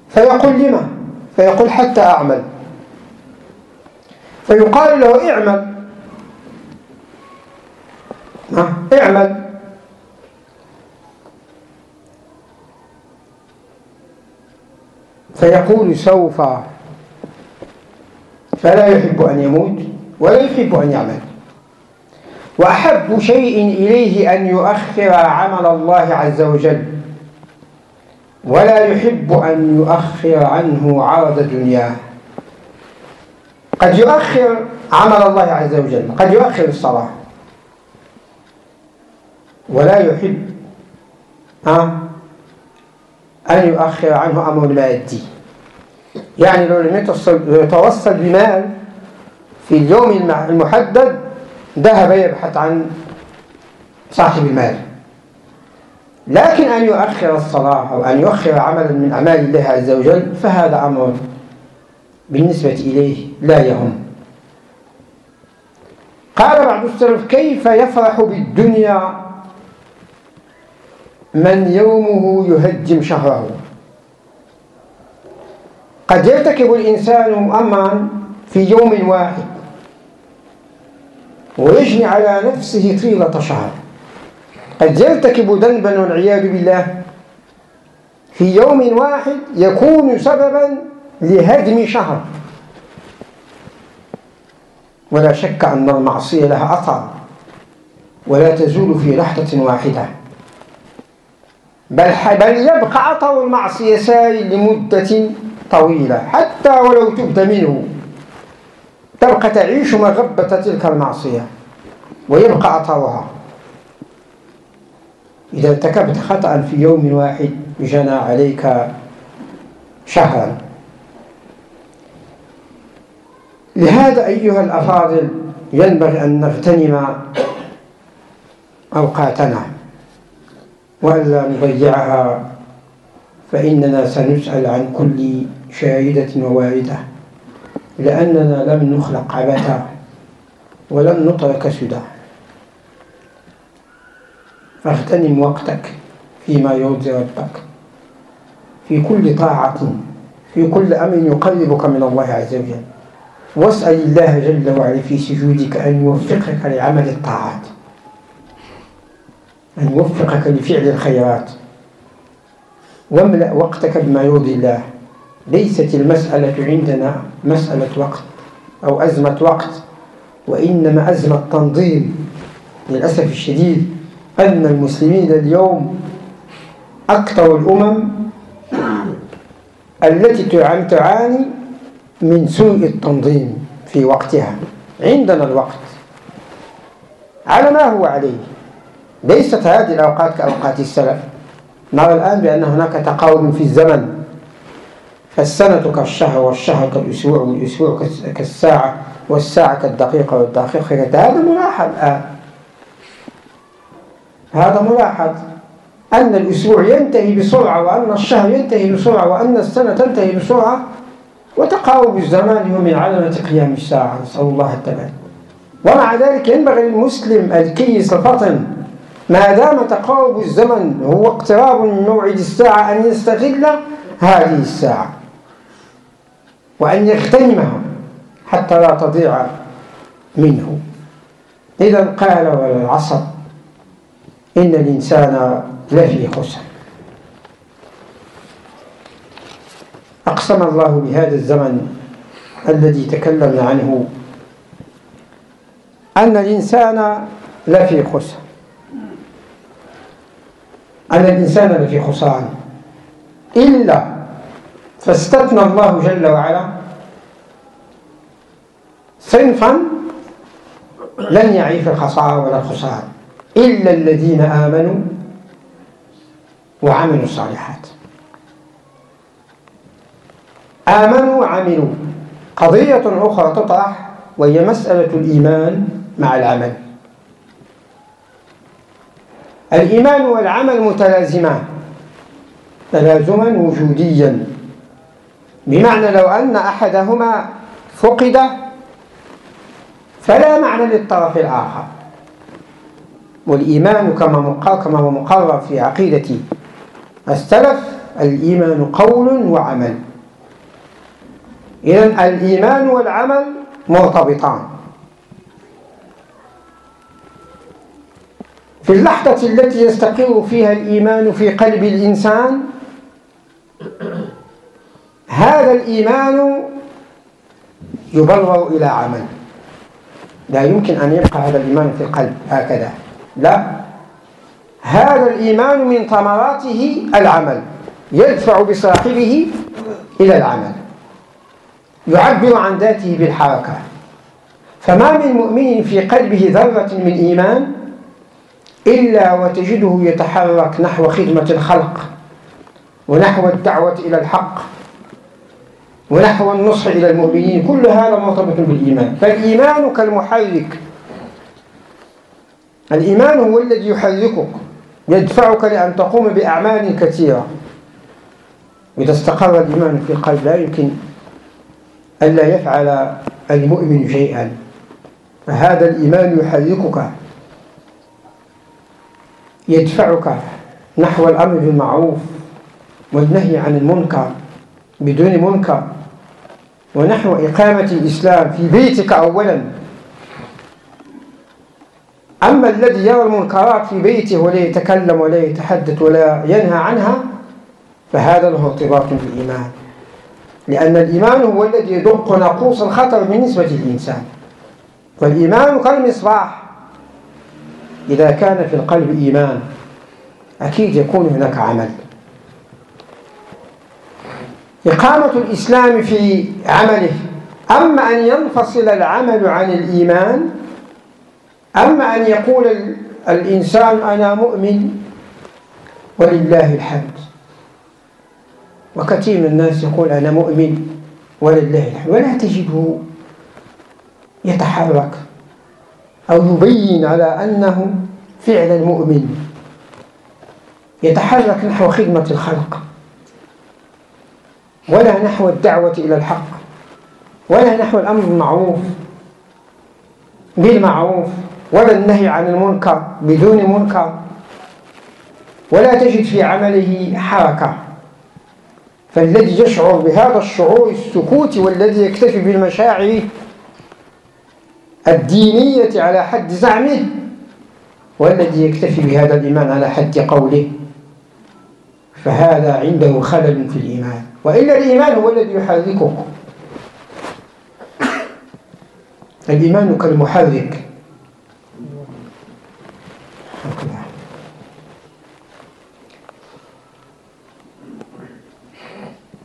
A: فيقول لما؟ فيقول حتى أعمل. فيقال له اعمل. اعمل. فيقول سوف. فلا يحب أن يموت ولا يحب أن يعمل. وأحب شيء إليه أن يؤخر عمل الله عز وجل. ولا يحب أن يؤخر عنه عرض دنياه قد يؤخر عمل الله عز وجل. قد يؤخر الصلاة. ولا يحب أن يؤخر عنه أمر مادي يعني لو لم يتوصل بمال في اليوم المحدد ذهب يبحث عن صاحب المال. لكن أن يؤخر الصلاة أو أن يؤخر عملا من أعمال الله عز وجل فهذا أمر بالنسبة إليه لا يهم. قال بعض السلف كيف يفرح بالدنيا من يومه يهجم شهره؟ قد يرتكب الإنسان أمرا في يوم واحد. ويجني على نفسه طيلة شهر. قد يرتكب ذنبا والعياذ بالله. في يوم واحد يكون سببا لهدم شهر. ولا شك أن المعصية لها أثر ولا تزول في لحظة واحدة. بل, بل يبقى أثر المعصية ساري لمدة طويلة حتى ولو تبت منه. تبقى تعيش مغبة تلك المعصية ويبقى أثرها إذا ارتكبت خطأ في يوم واحد جنى عليك شهرا. لهذا أيها الأفاضل ينبغي أن نغتنم أوقاتنا. وألا نضيعها فإننا سنسأل عن كل شاهدة وواردة. لأننا لم نخلق عبثا ولم نترك سدى فاغتنم وقتك فيما يرضي ربك في كل طاعة في كل أمر يقربك من الله عز وجل واسأل الله جل وعلا في سجودك أن يوفقك لعمل الطاعات أن يوفقك لفعل الخيرات واملأ وقتك بما يرضي الله ليست المسألة عندنا مسألة وقت أو أزمة وقت وإنما أزمة تنظيم للأسف الشديد أن المسلمين اليوم أكثر الأمم التي تعاني من سوء التنظيم في وقتها عندنا الوقت. على ما هو عليه؟ ليست هذه الأوقات كأوقات السلف. نرى الآن بأن هناك تقارب في الزمن. فالسنة كالشهر والشهر كالأسبوع والأسبوع كالساعة والساعة كالدقيقة والدقيقة. هذا ملاحظ. الآن هذا ملاحظ أن الأسبوع ينتهي بسرعة وأن الشهر ينتهي بسرعة وأن السنة تنتهي بسرعة وتقارب الزمان هو من علامة قيام الساعة. نسأل الله التبعي ومع ذلك ينبغي للمسلم الكيس الفطن ما دام تقارب الزمن هو اقتراب من موعد الساعة أن يستغل هذه الساعة. وأن يغتنمها حتى لا تضيع منه. إذا قال والعصر إن الإنسان لفي خسر. أقسم الله بهذا الزمن الذي تكلمنا عنه أن الإنسان لفي خسر. أن الإنسان لفي خسران. إلا فاستثنى الله جل وعلا صنفا لن يعيش الخسارة ولا الخسران إلا الذين آمنوا وعملوا الصالحات. آمنوا وعملوا. قضية أخرى تطرح وهي مسألة الإيمان مع العمل. الإيمان والعمل متلازمان. تلازما وجوديا. بمعنى لو أن أحدهما فقد فلا معنى للطرف الآخر. والإيمان كما كما هو مقرر في عقيدة السلف الإيمان قول وعمل. إذا الإيمان والعمل مرتبطان. في اللحظة التي يستقر فيها الإيمان في قلب الإنسان هذا الإيمان يبرر إلى عمل. لا يمكن أن يبقى هذا الإيمان في القلب هكذا. لا. هذا الإيمان من ثمراته العمل يدفع بصاحبه إلى العمل. يعبر عن ذاته بالحركة. فما من مؤمن في قلبه ذرة من إيمان إلا وتجده يتحرك نحو خدمة الخلق ونحو الدعوة إلى الحق. ونحو النصح إلى المؤمنين. كل هذا مرتبط بالإيمان. فالإيمان كالمحرك الإيمان هو الذي يحركك يدفعك لأن تقوم بأعمال كثيرة. إذا استقر الإيمان في القلب لا يمكن ألا يفعل المؤمن شيئا. فهذا الإيمان يحركك يدفعك نحو الأمر بالمعروف والنهي عن المنكر. بدون منكر. ونحو إقامة الإسلام في بيتك أولا. أما الذي يرى المنكرات في بيته ولا يتكلم ولا يتحدث ولا ينهى عنها فهذا له ارتباط بالإيمان. لأن الإيمان هو الذي يدق ناقوس الخطر بالنسبة للإنسان. والإيمان كالمصباح. إذا كان في القلب إيمان أكيد يكون هناك عمل. إقامة الإسلام في عمله. أما أن ينفصل العمل عن الإيمان أما أن يقول الإنسان أنا مؤمن ولله الحمد. وكثير من الناس يقول أنا مؤمن ولله الحمد. ولا تجده يتحرك أو يبين على أنه فعلا مؤمن يتحرك نحو خدمة الخلق. ولا نحو الدعوة إلى الحق ولا نحو الأمر بالمعروف بالمعروف ولا النهي عن المنكر بدون منكر ولا تجد في عمله حركة. فالذي يشعر بهذا الشعور السكوتي والذي يكتفي بالمشاعر الدينية على حد زعمه والذي يكتفي بهذا الإيمان على حد قوله فهذا عنده خلل في الإيمان. وإلا الإيمان هو الذي يحركك. الإيمان كالمحرك.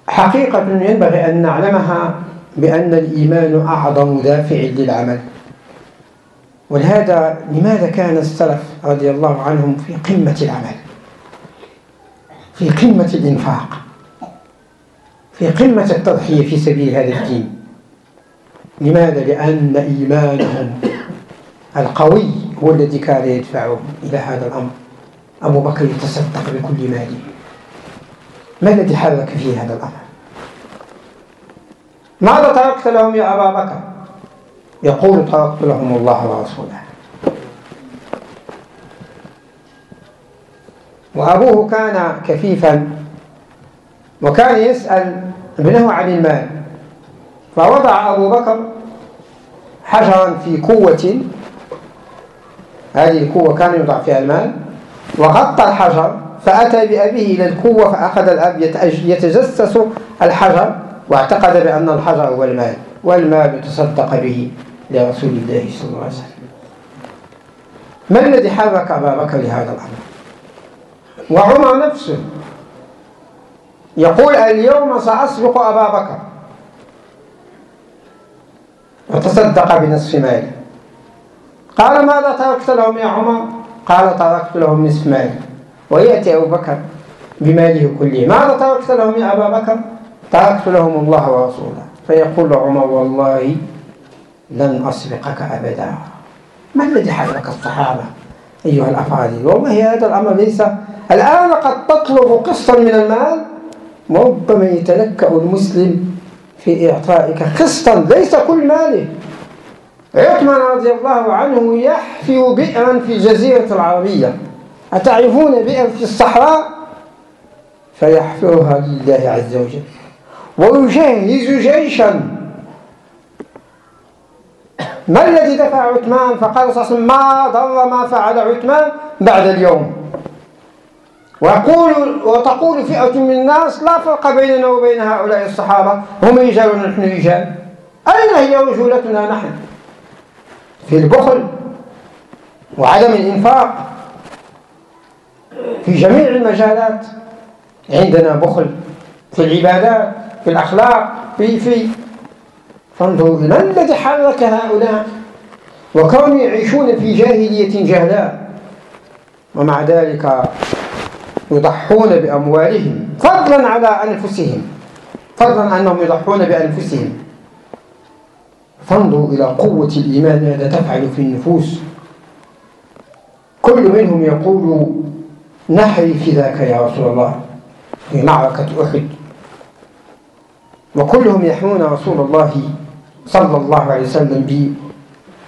A: حقيقة ينبغي أن نعلمها بأن الإيمان أعظم دافع للعمل. ولهذا لماذا كان السلف رضي الله عنهم في قمة العمل؟ في قمة الإنفاق. في قمة التضحية في سبيل هذا الدين. لماذا؟ لأن إيمانهم القوي هو الذي كان يدفعهم إلى هذا الأمر. أبو بكر يتصدق بكل ماله. ما الذي حرك في هذا الأمر؟ ماذا تركت لهم يا أبا بكر؟ يقول تركت لهم الله ورسوله. وأبوه كان كفيفا وكان يسأل ابنه عن المال. فوضع أبو بكر حجرا في كوة هذه الكوة كان يوضع فيها المال. وغطى الحجر فأتى بأبيه إلى الكوة فأخذ الأب يتجسس الحجر واعتقد بأن الحجر هو المال. والمال تصدق به لرسول الله صلى الله عليه وسلم. ما الذي حرك أبا بكر لهذا الأمر؟ وعمر نفسه. يقول اليوم سأسبق أبا بكر. وتصدق بنصف ماله قال ماذا تركت لهم يا عمر؟ قال تركت لهم نصف مالي ويأتي أبو بكر بماله كله. ماذا تركت لهم يا أبا بكر؟ تركت لهم الله ورسوله. فيقول عمر والله لن أسبقك أبدا. ما الذي حرك الصحابة أيها الأفاضل؟ والله هذا الأمر ليس الآن قد تطلب قسطا من المال وربما يتلكأ المسلم في إعطائك قسطا ليس كل ماله. عثمان رضي الله عنه يحفر بئرا في الجزيرة العربية. أتعرفون بئر في الصحراء؟ فيحفرها لله عز وجل. ويجهز جيشا. ما الذي دفع عثمان؟ فقال صلى الله عليه وسلم ما ضر ما فعل عثمان بعد اليوم. ويقول وتقول فئة من الناس لا فرق بيننا وبين هؤلاء الصحابة هم رجال ونحن رجال. أين هي رجولتنا نحن؟ في البخل وعدم الإنفاق في جميع المجالات. عندنا بخل في العبادات في الأخلاق في في فانظروا ما الذي حرك هؤلاء وكانوا يعيشون في جاهلية جهلاء. ومع ذلك يضحون بأموالهم. فضلا على أنفسهم. فضلا أنهم يضحون بأنفسهم. فانظروا إلى قوة الإيمان ماذا تفعل في النفوس. كل منهم يقول نحري فداك يا رسول الله في معركة أحد. وكلهم يحمون رسول الله صلى الله عليه وسلم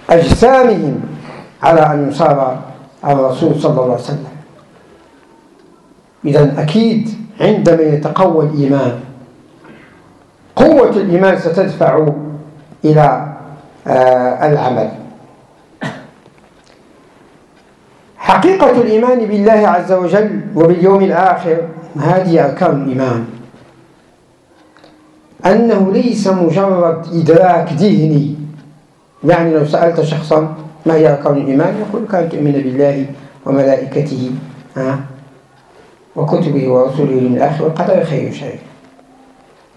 A: بأجسامهم على أن يصاب الرسول صلى الله عليه وسلم. إذا أكيد عندما يتقوى الإيمان قوة الإيمان ستدفع إلى آه، العمل. حقيقة الإيمان بالله عز وجل وباليوم الآخر هذه أركان الإيمان. أنه ليس مجرد إدراك ذهني. يعني لو سألت شخصا ما هي أركان الإيمان يقول كان تؤمن بالله وملائكته وكتبه ورسله من الآخر والقدر خير شيء.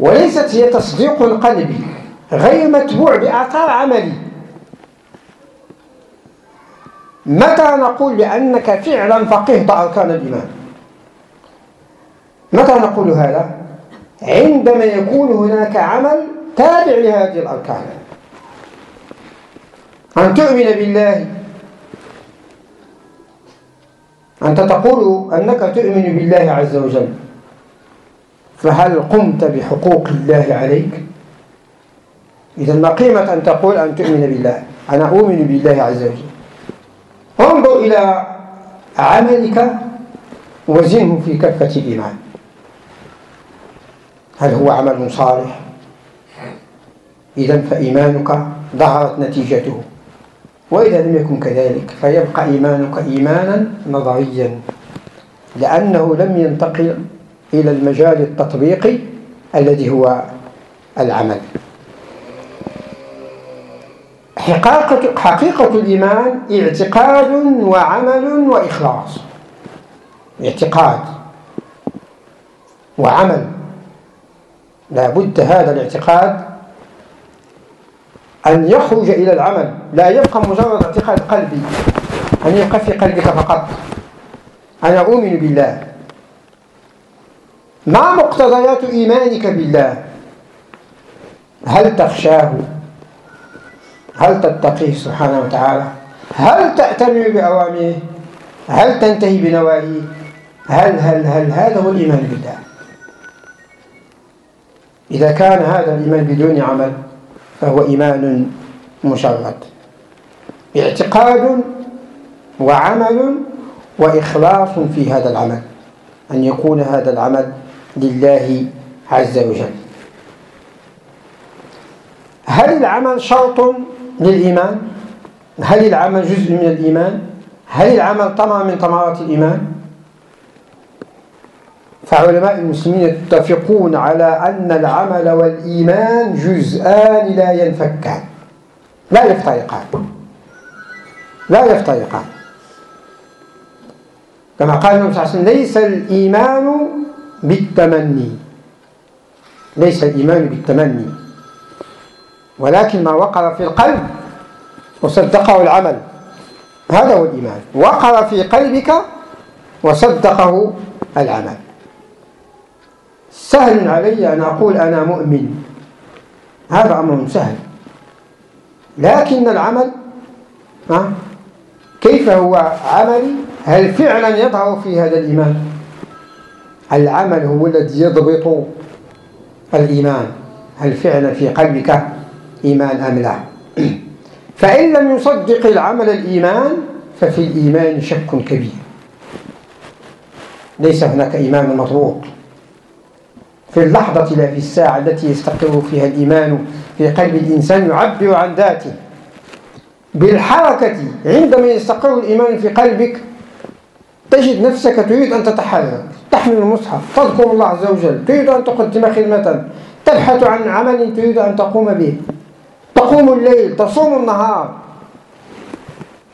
A: وليست هي تصديق قلبي غير متبوع بآثار عملي. متى نقول بأنك فعلا فقهت أركان الإيمان؟ متى نقول هذا؟ عندما يكون هناك عمل تابع لهذه الأركان. أن تؤمن بالله أنت تقول أنك تؤمن بالله عز وجل فهل قمت بحقوق الله عليك؟ إذا ما قيمة أن تقول أن تؤمن بالله. أنا أؤمن بالله عز وجل. انظر إلى عملك وزنه في كفة الإيمان. هل هو عمل صالح؟ إذا فإيمانك ظهرت نتيجته. وإذا لم يكن كذلك فيبقى إيمانك إيمانا نظريا لأنه لم ينتقل إلى المجال التطبيقي الذي هو العمل. حقيقة, حقيقة الإيمان اعتقاد وعمل وإخلاص. اعتقاد وعمل. لا بد هذا الاعتقاد أن يخرج إلى العمل. لا يبقى مجرد اعتقاد قلبي. أن يبقى في قلبك فقط. أنا أؤمن بالله. ما مقتضيات إيمانك بالله؟ هل تخشاه؟ هل تتقيه سبحانه وتعالى؟ هل تأتمر بأوامره؟ هل تنتهي بنواهيه هل هل هل هذا هو الإيمان بالله؟ إذا كان هذا الإيمان بدون عمل فهو إيمان مشرد اعتقاد وعمل وإخلاص في هذا العمل أن يكون هذا العمل لله عز وجل هل العمل شرط للإيمان؟ هل العمل جزء من الإيمان؟ هل العمل طمع من طمرات الإيمان؟ فعلماء المسلمين يتفقون على أن العمل والإيمان جزءان لا ينفكان. لا يفترقان لا يفترقان كما قال النبي صلى الله عليه وسلم ليس الإيمان بالتمني. ليس الإيمان بالتمني. ولكن ما وقر في القلب وصدقه العمل. هذا هو الإيمان. وقر في قلبك وصدقه العمل. سهل علي أن أقول أنا مؤمن. هذا أمر سهل. لكن العمل كيف هو عملي؟ هل فعلا يظهر في هذا الإيمان؟ العمل هو الذي يضبط الإيمان. هل فعلا في قلبك إيمان أم لا؟ فإن لم يصدق العمل الإيمان ففي الإيمان شك كبير. ليس هناك إيمان مضبوط في اللحظة لا في الساعة التي يستقر فيها الإيمان في قلب الإنسان يعبر عن ذاته. بالحركة عندما يستقر الإيمان في قلبك تجد نفسك تريد أن تتحرك تحمل المصحف تذكر الله عز وجل تريد أن تقدم خدمة تبحث عن عمل تريد أن تقوم به. تقوم الليل تصوم النهار.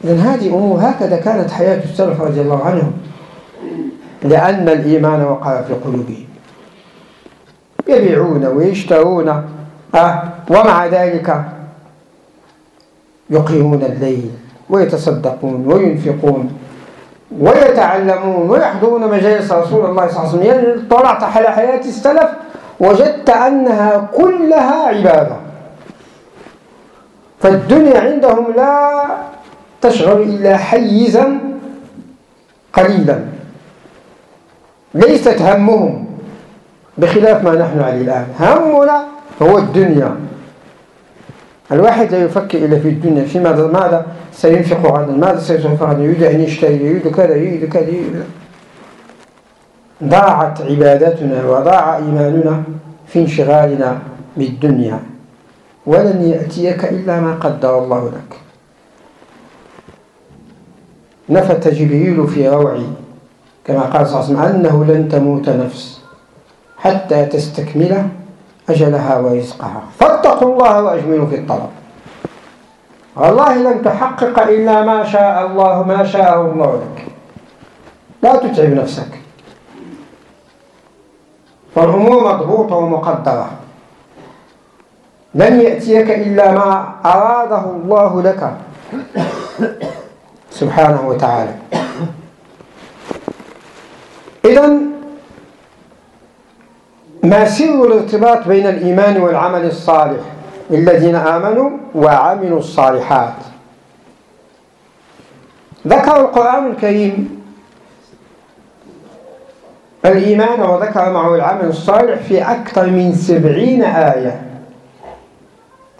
A: إذن هذه أمور هكذا كانت حياة السلف رضي الله عنهم. لأن الإيمان وقع في قلوبهم. يبيعون ويشترون. أه ومع ذلك يقيمون الليل ويتصدقون وينفقون ويتعلمون ويحضرون مجالس رسول الله صلى الله عليه وسلم. يعني طلعت على حياة السلف وجدت أنها كلها عبادة. فالدنيا عندهم لا تشغل إلا حيزا قليلا. ليست همهم. بخلاف ما نحن عليه الآن. همنا هو الدنيا. الواحد لا يفكر إلا في الدنيا. في ماذا ماذا سينفق غدا ماذا سيصرف غدا يريد أن يشتري يريد كذا يريد كذا. ضاعت عبادتنا وضاع إيماننا في انشغالنا بالدنيا. ولن يأتيك إلا ما قدر الله لك. نفت جبريل في روعي كما قال صلى الله عليه وسلم أنه لن تموت نفس. حتى تستكمل أجلها ورزقها فاتقوا الله وأجملوا في الطلب. والله لن تحقق إلا ما شاء الله ما شاء الله لك. لا تتعب نفسك. فالأمور مضبوطة ومقدرة. لن يأتيك إلا ما أراده الله لك. سبحانه وتعالى. إذا ما سر الارتباط بين الإيمان والعمل الصالح؟ الذين آمنوا وعملوا الصالحات. ذكر القرآن الكريم الإيمان وذكر معه العمل الصالح في أكثر من سبعين آية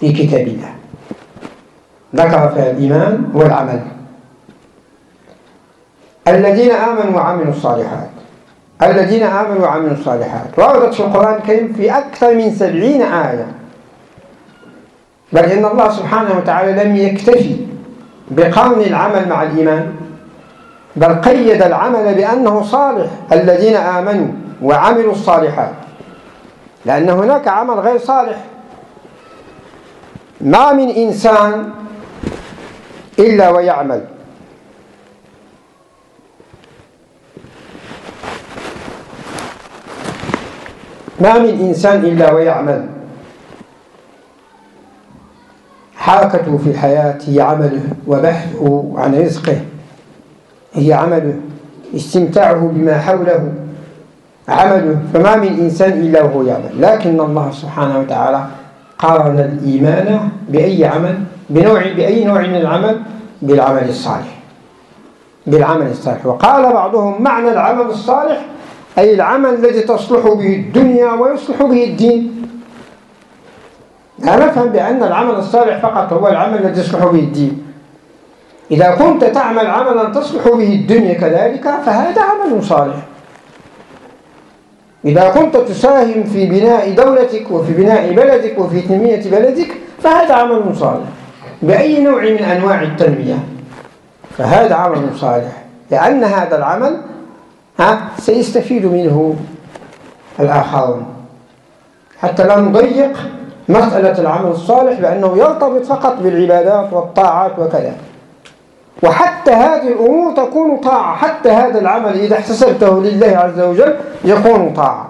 A: في كتاب الله. ذكر فيها الإيمان والعمل. الذين آمنوا وعملوا الصالحات. الذين آمنوا وعملوا الصالحات. وردت في القرآن الكريم في أكثر من سبعين آية. بل إن الله سبحانه وتعالى لم يكتفي بقرن العمل مع الإيمان بل قيد العمل بأنه صالح. الذين آمنوا وعملوا الصالحات. لأن هناك عمل غير صالح. ما من إنسان إلا ويعمل. ما من إنسان إلا ويعمل. حركته في الحياة هي عمله وبحثه عن رزقه. هي عمله استمتاعه بما حوله. عمله فما من إنسان إلا وهو يعمل. لكن الله سبحانه وتعالى قارن الإيمان بأي عمل بنوع بأي نوع من العمل؟ بالعمل الصالح. بالعمل الصالح. وقال بعضهم معنى العمل الصالح أي العمل الذي تصلح به الدنيا ويصلح به الدين. لا نفهم بأن العمل الصالح فقط هو العمل الذي يصلح به الدين. إذا كنت تعمل عملا تصلح به الدنيا كذلك فهذا عمل صالح. إذا كنت تساهم في بناء دولتك وفي بناء بلدك وفي تنمية بلدك فهذا عمل صالح. بأي نوع من أنواع التنمية؟ فهذا عمل صالح. لأن هذا العمل ها؟ سيستفيد منه الآخرون. حتى لا نضيق مسألة العمل الصالح بأنه يرتبط فقط بالعبادات والطاعات وكذا. وحتى هذه الأمور تكون طاعة. حتى هذا العمل إذا احتسبته لله عز وجل يكون طاعة.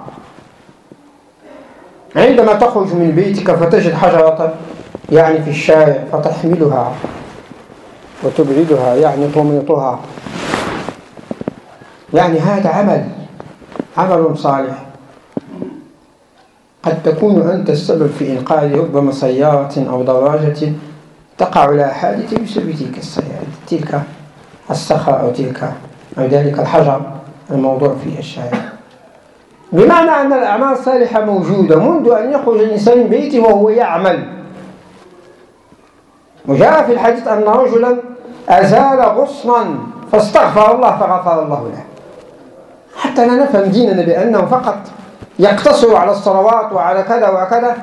A: عندما تخرج من بيتك فتجد حجرة يعني في الشارع فتحملها وتبعدها يعني تميطها. يعني هذا عمل عمل صالح. قد تكون أنت السبب في إنقاذ ربما سيارة أو دراجة تقع على حادث بسبب تلك السيارة تلك الصخرة أو تلك أو ذلك الحجر الموضوع في الشارع بمعنى أن الأعمال الصالحة موجودة منذ أن يخرج الإنسان من بيته وهو يعمل. وجاء في الحديث أن رجلا أزال غصنا فاستغفر الله فغفر الله له. حتى لا نفهم ديننا بأنه فقط يقتصر على الصلوات وعلى كذا وكذا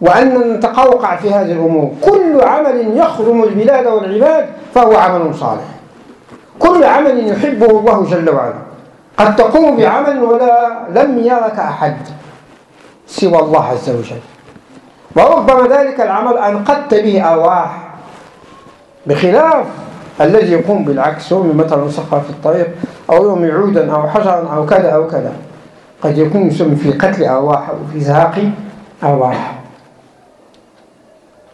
A: وأن نتقوقع في هذه الأمور. كل عمل يخدم البلاد والعباد فهو عمل صالح. كل عمل يحبه الله جل وعلا. قد تقوم بعمل ولا لم يرك أحد سوى الله عز وجل. وربما ذلك العمل أنقذت به أرواح بخلاف الذي يقوم بالعكس يوم مثلا سقى في الطريق أو يوم عودا أو حجرا أو كذا أو كذا. قد يكون يسمى في قتل أرواح أو في زهاق أرواح.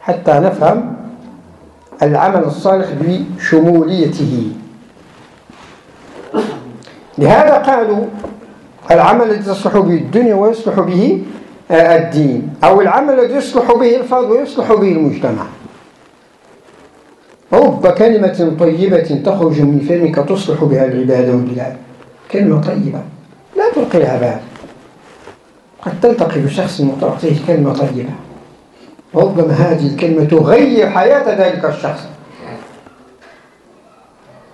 A: حتى نفهم العمل الصالح بشموليته. لهذا قالوا العمل الذي تصلح به الدنيا ويصلح به آه، الدين أو العمل الذي يصلح به الفرد ويصلح به المجتمع. رب كلمة طيبة تخرج من فمك تصلح بها العباد والبلاد. كلمة طيبة. لا تلقي لها بال قد تلتقي بشخص وتعطيه كلمة طيبة. ربما هذه الكلمة تغير حياة ذلك الشخص.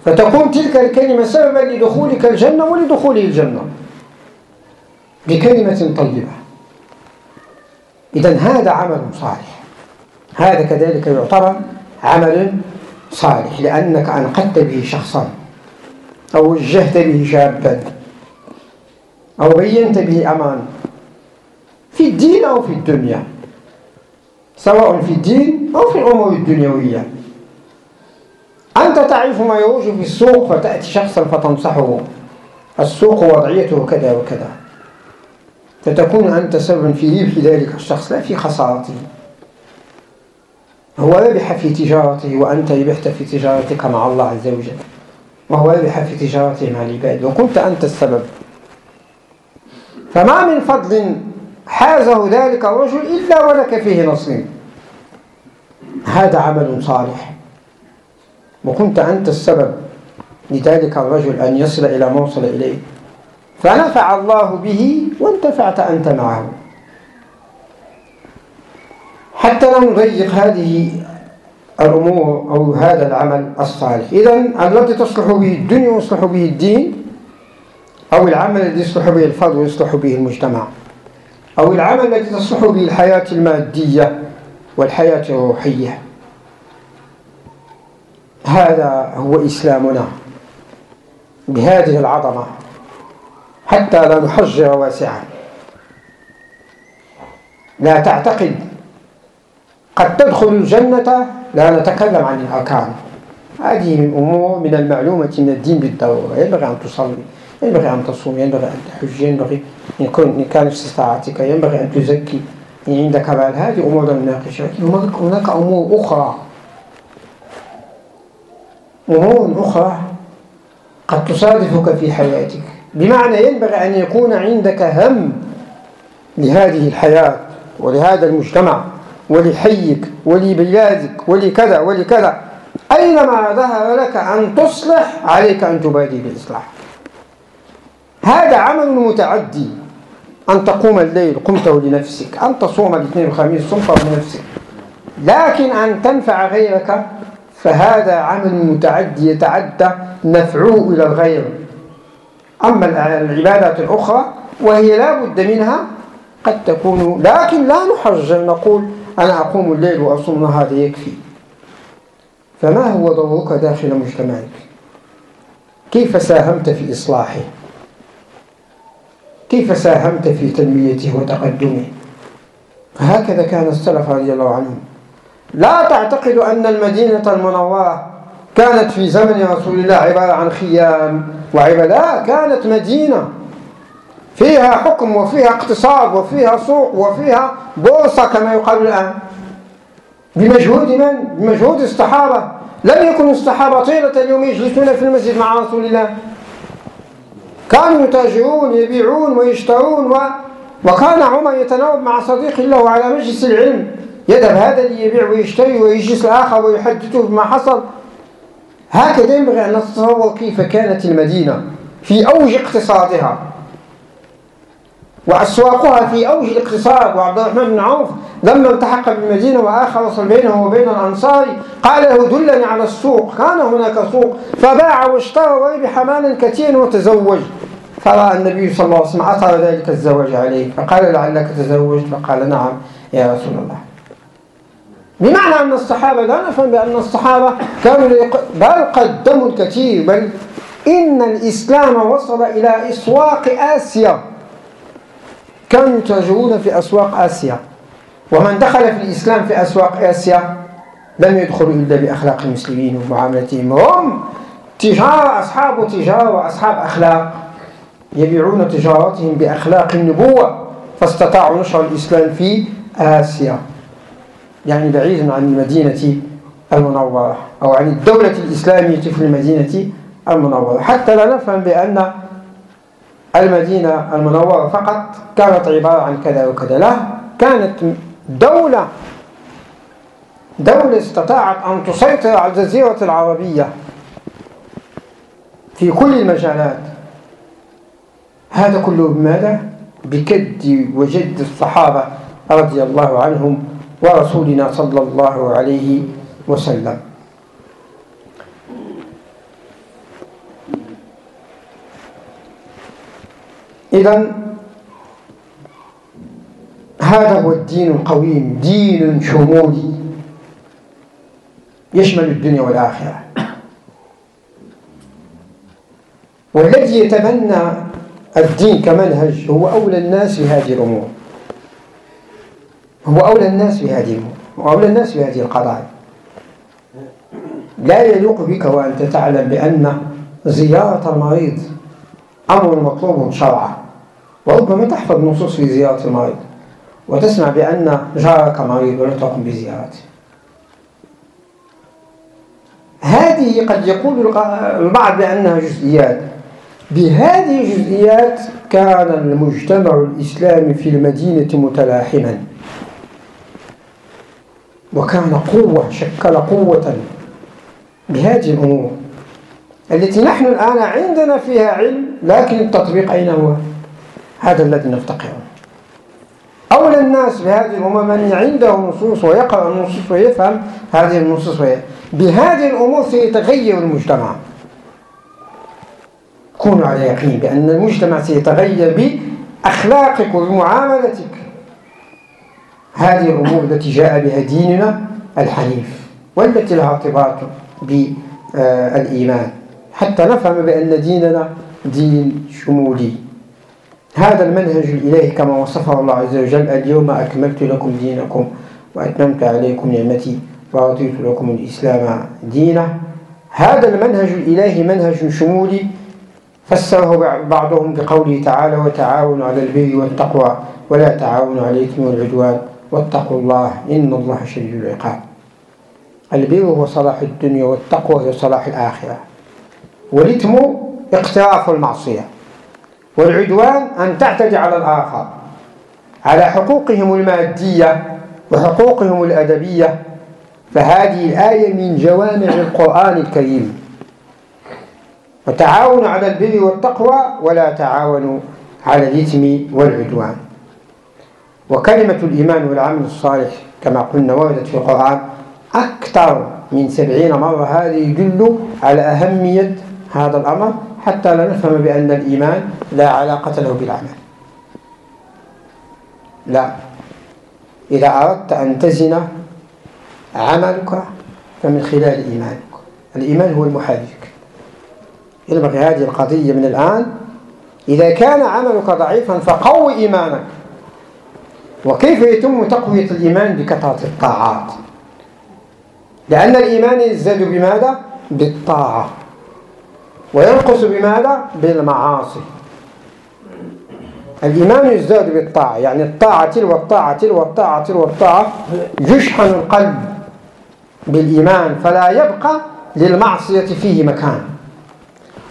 A: فتكون تلك الكلمة سببا لدخولك الجنة ولدخوله الجنة. بكلمة طيبة. إذا هذا عمل صالح. هذا كذلك يعتبر عمل صالح لأنك أنقذت به شخصا أو وجهت به شابا أو بينت به أمان في الدين أو في الدنيا سواء في الدين أو في الأمور الدنيوية. أنت تعرف ما يروج في السوق فتأتي شخصا فتنصحه السوق وضعيته كذا وكذا. فتكون أنت سببا في ربح ذلك الشخص لا في خسارته هو ربح في تجارته وأنت ربحت في تجارتك مع الله عز وجل. وهو ربح في تجارته مع العباد. وكنت أنت السبب. فما من فضل حازه ذلك الرجل إلا ولك فيه نصيب. هذا عمل صالح. وكنت أنت السبب لذلك الرجل أن يصل إلى ما وصل إليه. فنفع الله به وانتفعت أنت معه. حتى لا نضيق هذه الأمور أو هذا العمل الصالح. إذا الذي تصلح به الدنيا ويصلح به الدين أو العمل الذي يصلح به الفرد ويصلح به المجتمع. أو العمل الذي تصلح به الحياة المادية والحياة الروحية. هذا هو إسلامنا بهذه العظمة. حتى لا نحجر واسعا لا تعتقد قد تدخل الجنة لا نتكلم عن الأركان. هذه أمور من المعلومة من الدين بالضرورة. ينبغي أن تصلي ينبغي أن تصوم ينبغي أن تحج ينبغي إن كان في استطاعتك ينبغي أن تزكي إن عندك مال هذه أمور نناقشها. هناك أمور أخرى. أمور أخرى قد تصادفك في حياتك. بمعنى ينبغي أن يكون عندك هم لهذه الحياة ولهذا المجتمع. ولحيك ولبلادك ولكذا ولكذا. أينما ظهر لك أن تصلح عليك أن تبادي بالإصلاح. هذا عمل متعدي. أن تقوم الليل قمته لنفسك أن تصوم الاثنين والخميس صمته لنفسك. لكن أن تنفع غيرك فهذا عمل متعدي يتعدى نفعه إلى الغير. أما العبادات الأخرى وهي لا بد منها قد تكون لكن لا نحجر نقول أنا أقوم الليل وأصوم هذا يكفي. فما هو دورك داخل مجتمعك؟ كيف ساهمت في إصلاحه؟ كيف ساهمت في تنميته وتقدمه؟ هكذا كان السلف رضي الله عنهم. لا تعتقد أن المدينة المنورة كانت في زمن رسول الله عبارة عن خيام وعبادة. كانت مدينة. فيها حكم وفيها اقتصاد وفيها سوق وفيها بورصة كما يقال الآن. بمجهود من؟ بمجهود الصحابة لم يكن الصحابة طيلة اليوم يجلسون في المسجد مع رسول الله. كانوا يتاجرون يبيعون ويشترون و... وكان عمر يتناوب مع صديق له على مجلس العلم. يذهب هذا ليبيع ويشتري ويجلس الآخر ويحدثه بما حصل. هكذا ينبغي أن نتصور كيف كانت المدينة في أوج اقتصادها. وأسواقها في أوج الاقتصاد. وعبد الرحمن بن عوف لما التحق بالمدينة وآخر بينه وبين الأنصار. قال له دلني على السوق. كان هناك سوق. فباع واشترى وربح مالا كثيرا وتزوج. فرأى النبي صلى الله عليه وسلم أثر ذلك الزواج عليه. فقال لعلك تزوجت. فقال نعم يا رسول الله. بمعنى أن الصحابة لا نفهم بأن الصحابة كانوا بل قدموا الكثير. بل إن الإسلام وصل إلى أسواق آسيا. كانوا يتاجرون في أسواق آسيا. ومن دخل في الإسلام في أسواق آسيا لم يدخلوا إلا بأخلاق المسلمين ومعاملتهم. هم تجارة أصحاب تجارة وأصحاب أخلاق. يبيعون تجارتهم بأخلاق النبوة فاستطاعوا نشر الإسلام في آسيا. يعني بعيدا عن المدينة المنورة أو عن الدولة الإسلامية في المدينة المنورة. حتى لا نفهم بأن المدينة المنورة فقط كانت عبارة عن كذا وكذا. لا كانت دولة دولة استطاعت أن تسيطر على الجزيرة العربية في كل المجالات. هذا كله بماذا؟ بكد وجد الصحابة رضي الله عنهم ورسولنا صلى الله عليه وسلم. إذا هذا هو الدين القويم دين شمولي يشمل الدنيا والآخرة. والذي يتبنى الدين كمنهج هو أولى الناس بهذه الأمور. هو أولى الناس بهذه الأمور. وأولى الناس بهذه القضايا. لا يليق بك وأنت تعلم بأن زيارة المريض أمر مطلوب شرعا. وربما تحفظ نصوص في زيارة المريض وتسمع بأن جارك مريض ولا تقوم بزيارته. هذه قد يقول البعض بأنها جزئيات. بهذه الجزئيات كان المجتمع الإسلامي في المدينة متلاحما. وكان قوة شكل قوة بهذه الأمور. التي نحن الآن عندنا فيها علم لكن التطبيق أين هو؟ هذا الذي نفتقره أولى الناس بهذه الأمور من عنده نصوص ويقرأ النصوص ويفهم هذه النصوص بهذه الأمور سيتغير المجتمع. كونوا على يقين بأن المجتمع سيتغير بأخلاقك وبمعاملتك. هذه الأمور التي جاء بها ديننا الحنيف والتي لها ارتباط بالإيمان. حتى نفهم بأن ديننا دين شمولي. هذا المنهج الإلهي كما وصفه الله عز وجل اليوم أكملت لكم دينكم وأتممت عليكم نعمتي ورضيت لكم الإسلام دينا. هذا المنهج الإلهي منهج شمولي. فسره بعضهم بقوله تعالى وتعاونوا على البر والتقوى ولا تعاونوا على الإثم والعدوان واتقوا الله إن الله شديد العقاب. البر هو صلاح الدنيا والتقوى هي صلاح الآخرة والإثم اقتراف المعصية. والعدوان أن تعتدي على الآخر. على حقوقهم المادية وحقوقهم الأدبية فهذه الآية من جوامع القرآن الكريم. وتعاونوا على البر والتقوى ولا تعاونوا على الإثم والعدوان. وكلمة الإيمان والعمل الصالح كما قلنا وردت في القرآن أكثر من سبعين مرة هذا يدل على أهمية هذا الأمر حتى لا نفهم بأن الإيمان لا علاقة له بالعمل. لا. إذا أردت أن تزن عملك فمن خلال إيمانك. الإيمان هو المحرك. ينبغي هذه القضية من الآن. إذا كان عملك ضعيفا فقوي إيمانك. وكيف يتم تقوية الإيمان بكثرة الطاعات؟ لأن الإيمان يزداد بماذا؟ بالطاعة. وينقص بماذا؟ بالمعاصي. الإيمان يزداد بالطاعة يعني الطاعة تلو الطاعة تلو الطاعة تلو الطاعة يشحن القلب بالإيمان فلا يبقى للمعصية فيه مكان.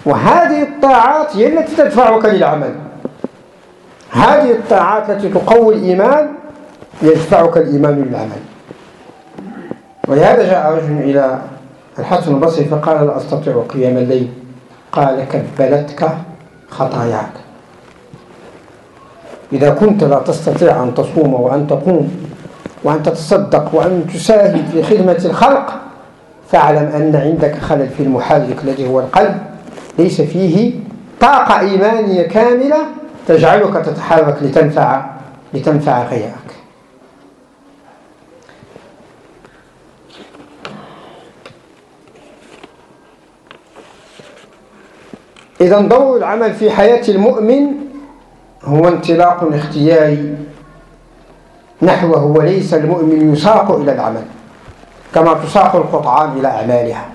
A: وهذه الطاعات هي التي تدفعك للعمل. هذه الطاعات التي تقوي الإيمان يدفعك الإيمان للعمل. ولهذا جاء رجل إلى الحسن البصري فقال لا أستطيع قيام الليل. قال كبلتك خطاياك. إذا كنت لا تستطيع أن تصوم وأن تقوم وأن تتصدق وأن تساهم في خدمة الخلق فاعلم أن عندك خلل في المحرك الذي هو القلب. ليس فيه طاقة إيمانية كاملة تجعلك تتحرك لتنفع لتنفع غيرك. إذا دور العمل في حياة المؤمن هو انطلاق اختياري نحوه وليس المؤمن يساق إلى العمل كما تساق القطعان إلى أعمالها.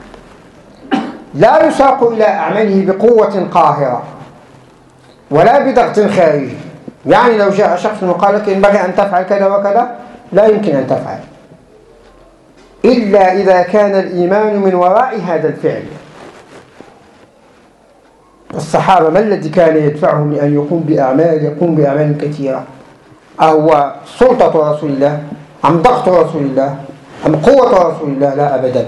A: لا يساق إلى أعماله بقوة قاهرة ولا بضغط خارجي. يعني لو جاء شخص وقال لك ينبغي أن تفعل كذا وكذا لا يمكن أن تفعل. إلا إذا كان الإيمان من وراء هذا الفعل. الصحابة ما الذي كان يدفعهم لأن يقوم بأعمال يقوم بأعمال كثيرة؟ أهو سلطة رسول الله أم ضغط رسول الله أم قوة رسول الله؟ لا أبدا.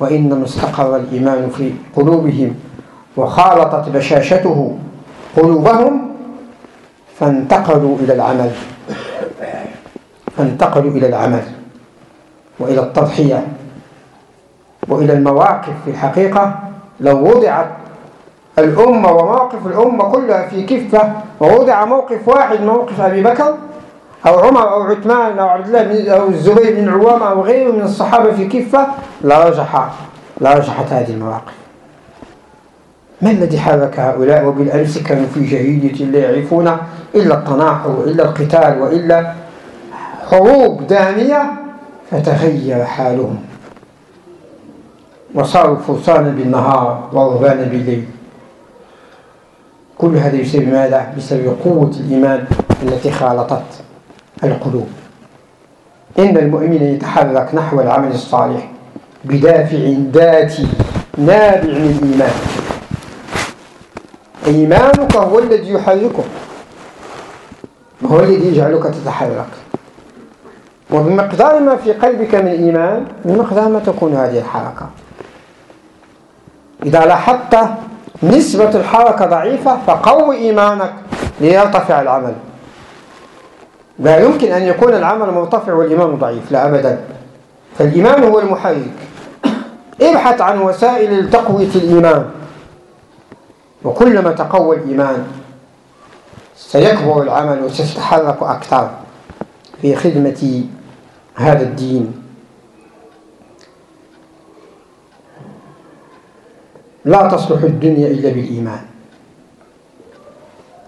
A: وإنما استقر الإيمان في قلوبهم وخالطت بشاشته قلوبهم فانتقلوا إلى العمل. فانتقلوا إلى العمل وإلى التضحية وإلى المواقف في الحقيقة. لو وضعت الأمة وموقف الأمة كلها في كفة ووضع موقف واحد موقف أبي بكر أو عمر أو عثمان أو عبد الله أو الزبير بن عوام أو غيره من الصحابة في كفة لرجح لرجحت هذه المواقف. ما الذي حرك هؤلاء وبالأمس كانوا في جاهلية لا يعرفون إلا التناحر وإلا القتال وإلا حروب دامية؟ فتغير حالهم. وصاروا فرسانا بالنهار ورهبانا بالليل. كل هذا يسبب ماذا؟ بسبب قوة الإيمان التي خالطت القلوب. إن المؤمن يتحرك نحو العمل الصالح بدافع ذاتي نابع من الإيمان إيمانك هو الذي يحركك هو الذي يجعلك تتحرك. وبمقدار ما في قلبك من إيمان بمقدار ما تكون هذه الحركة. إذا لاحظت نسبة الحركة ضعيفة فقوي إيمانك ليرتفع العمل. لا يمكن أن يكون العمل مرتفع والإيمان ضعيف لا أبدا. فالإيمان هو المحرك. ابحث عن وسائل لتقوية الإيمان. وكلما تقوى الإيمان سيكبر العمل وسيتحرك أكثر في خدمة هذا الدين. لا تصلح الدنيا إلا بالإيمان.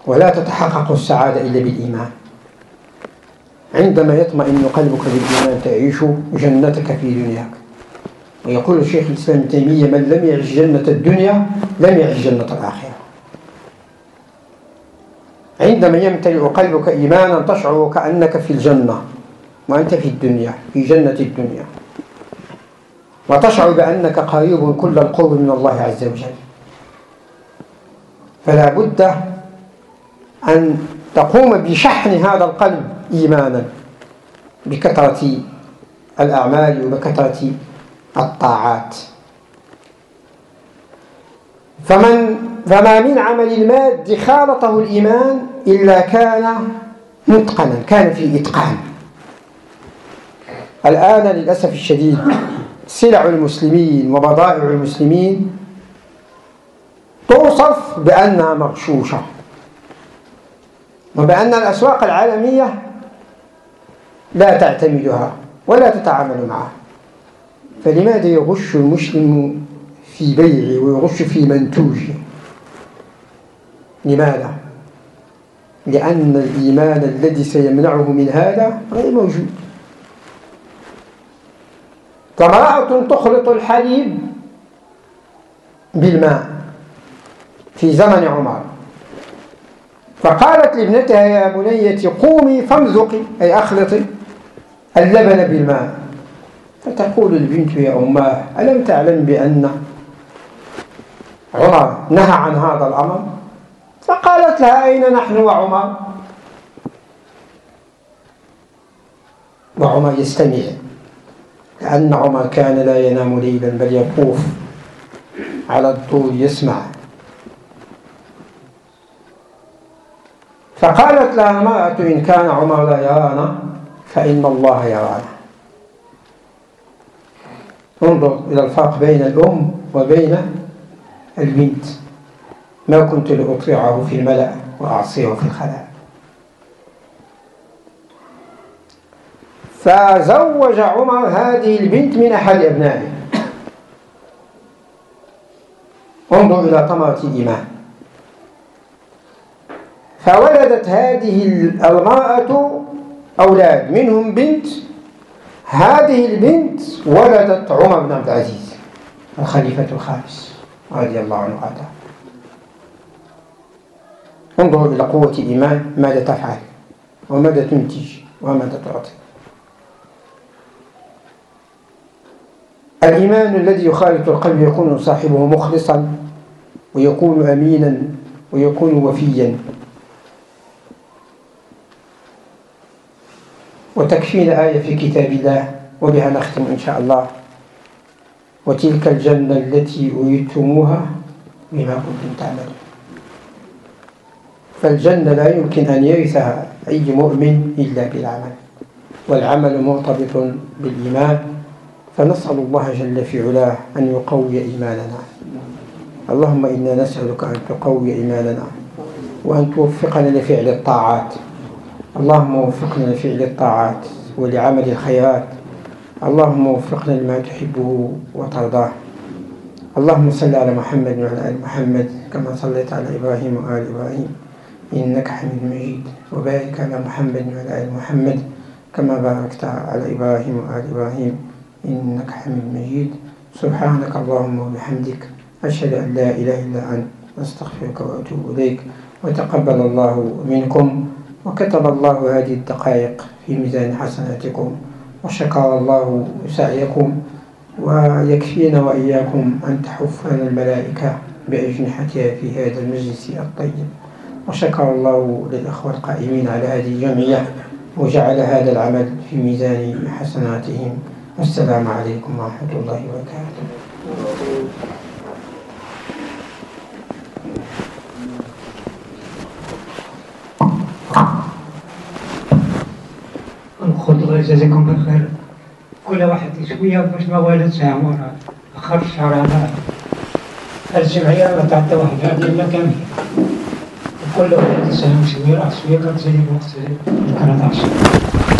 A: ولا تتحقق السعادة إلا بالإيمان. عندما يطمئن قلبك بالإيمان تعيش جنتك في دنياك. ويقول الشيخ الإسلام تيمية من لم يعش جنة الدنيا لم يعش جنة الآخرة. عندما يمتلئ قلبك إيمانا تشعر كأنك في الجنة وأنت في الدنيا في جنة الدنيا. وتشعر بأنك قريب كل القرب من الله عز وجل. فلا بد أن تقوم بشحن هذا القلب إيمانا بكثرة الأعمال وبكثرة الطاعات. فمن فما من عمل الماد خالطه الإيمان إلا كان متقنا كان فيه إتقان. الآن للأسف الشديد سلع المسلمين وبضائع المسلمين توصف بأنها مغشوشة وبأن الأسواق العالمية لا تعتمدها ولا تتعامل معها. فلماذا يغش المسلم في بيعه ويغش في منتوجه؟ لماذا؟ لأن الإيمان الذي سيمنعه من هذا غير موجود. فامرأة تخلط الحليب بالماء في زمن عمر. فقالت لابنتها يا بنيتي قومي فامزقي أي أخلطي اللبن بالماء. فتقول البنت يا أماه ألم تعلم بأن عمر نهى عن هذا الأمر؟ فقالت لها أين نحن وعمر؟ وعمر يستمع. لأن عمر كان لا ينام ليلا بل يطوف على الطول يسمع. فقالت لها المرأة إن كان عمر لا يرانا فإن الله يرانا. انظر إلى الفرق بين الأم وبين البنت. ما كنت لأطيعه في الملأ وأعصيه في الخلاء فزوج عمر هذه البنت من أحد أبنائه. انظر إلى ثمرة الإيمان. فولدت هذه المرأة أولاد منهم بنت. هذه البنت ولدت عمر بن عبد العزيز الخليفة الخامس رضي الله عنه وأرضاه. انظروا إلى قوة الإيمان ماذا تفعل؟ وماذا تنتج؟ وماذا تعطي؟ الإيمان الذي يخالط القلب يكون صاحبه مخلصا ويكون أمينا ويكون وفيا. وتكفينا آية في كتاب الله وبها نختم إن شاء الله. وتلك الجنة التي أريدتموها بما كنتم تعملون. فالجنة لا يمكن أن يرثها أي مؤمن إلا بالعمل. والعمل مرتبط بالإيمان. فنسأل الله جل في علاه أن يقوي إيماننا. اللهم إنا نسألك أن تقوي إيماننا وأن توفقنا لفعل الطاعات. اللهم وفقنا لفعل الطاعات ولعمل الخيرات. اللهم وفقنا لما تحبه وترضاه. اللهم صل على محمد وعلى آل محمد كما صليت على إبراهيم وآل إبراهيم. إنك حميد مجيد. وبارك على محمد وعلى آل محمد كما باركت على إبراهيم وآل إبراهيم. إنك حميد مجيد. سبحانك اللهم وبحمدك أشهد أن لا إله إلا أنت أستغفرك وأتوب إليك. وتقبل الله منكم وكتب الله هذه الدقائق في ميزان حسناتكم وشكر الله سعيكم ويكفينا وإياكم أن تحفنا الملائكة بأجنحتها في هذا المجلس الطيب. وشكر الله للأخوة القائمين على هذه الجمعية وجعل هذا العمل في ميزان حسناتهم. السلام عليكم ورحمة الله وبركاته.
B: الله يجازيكم بخير كل واحد شوية باش ما والد ساعة أخر الشهر هذا. الجمعية ما تعطي واحد هذه المكان. وكل واحد يساهم شوية راه شوية كتزيد وقت كانت عشرة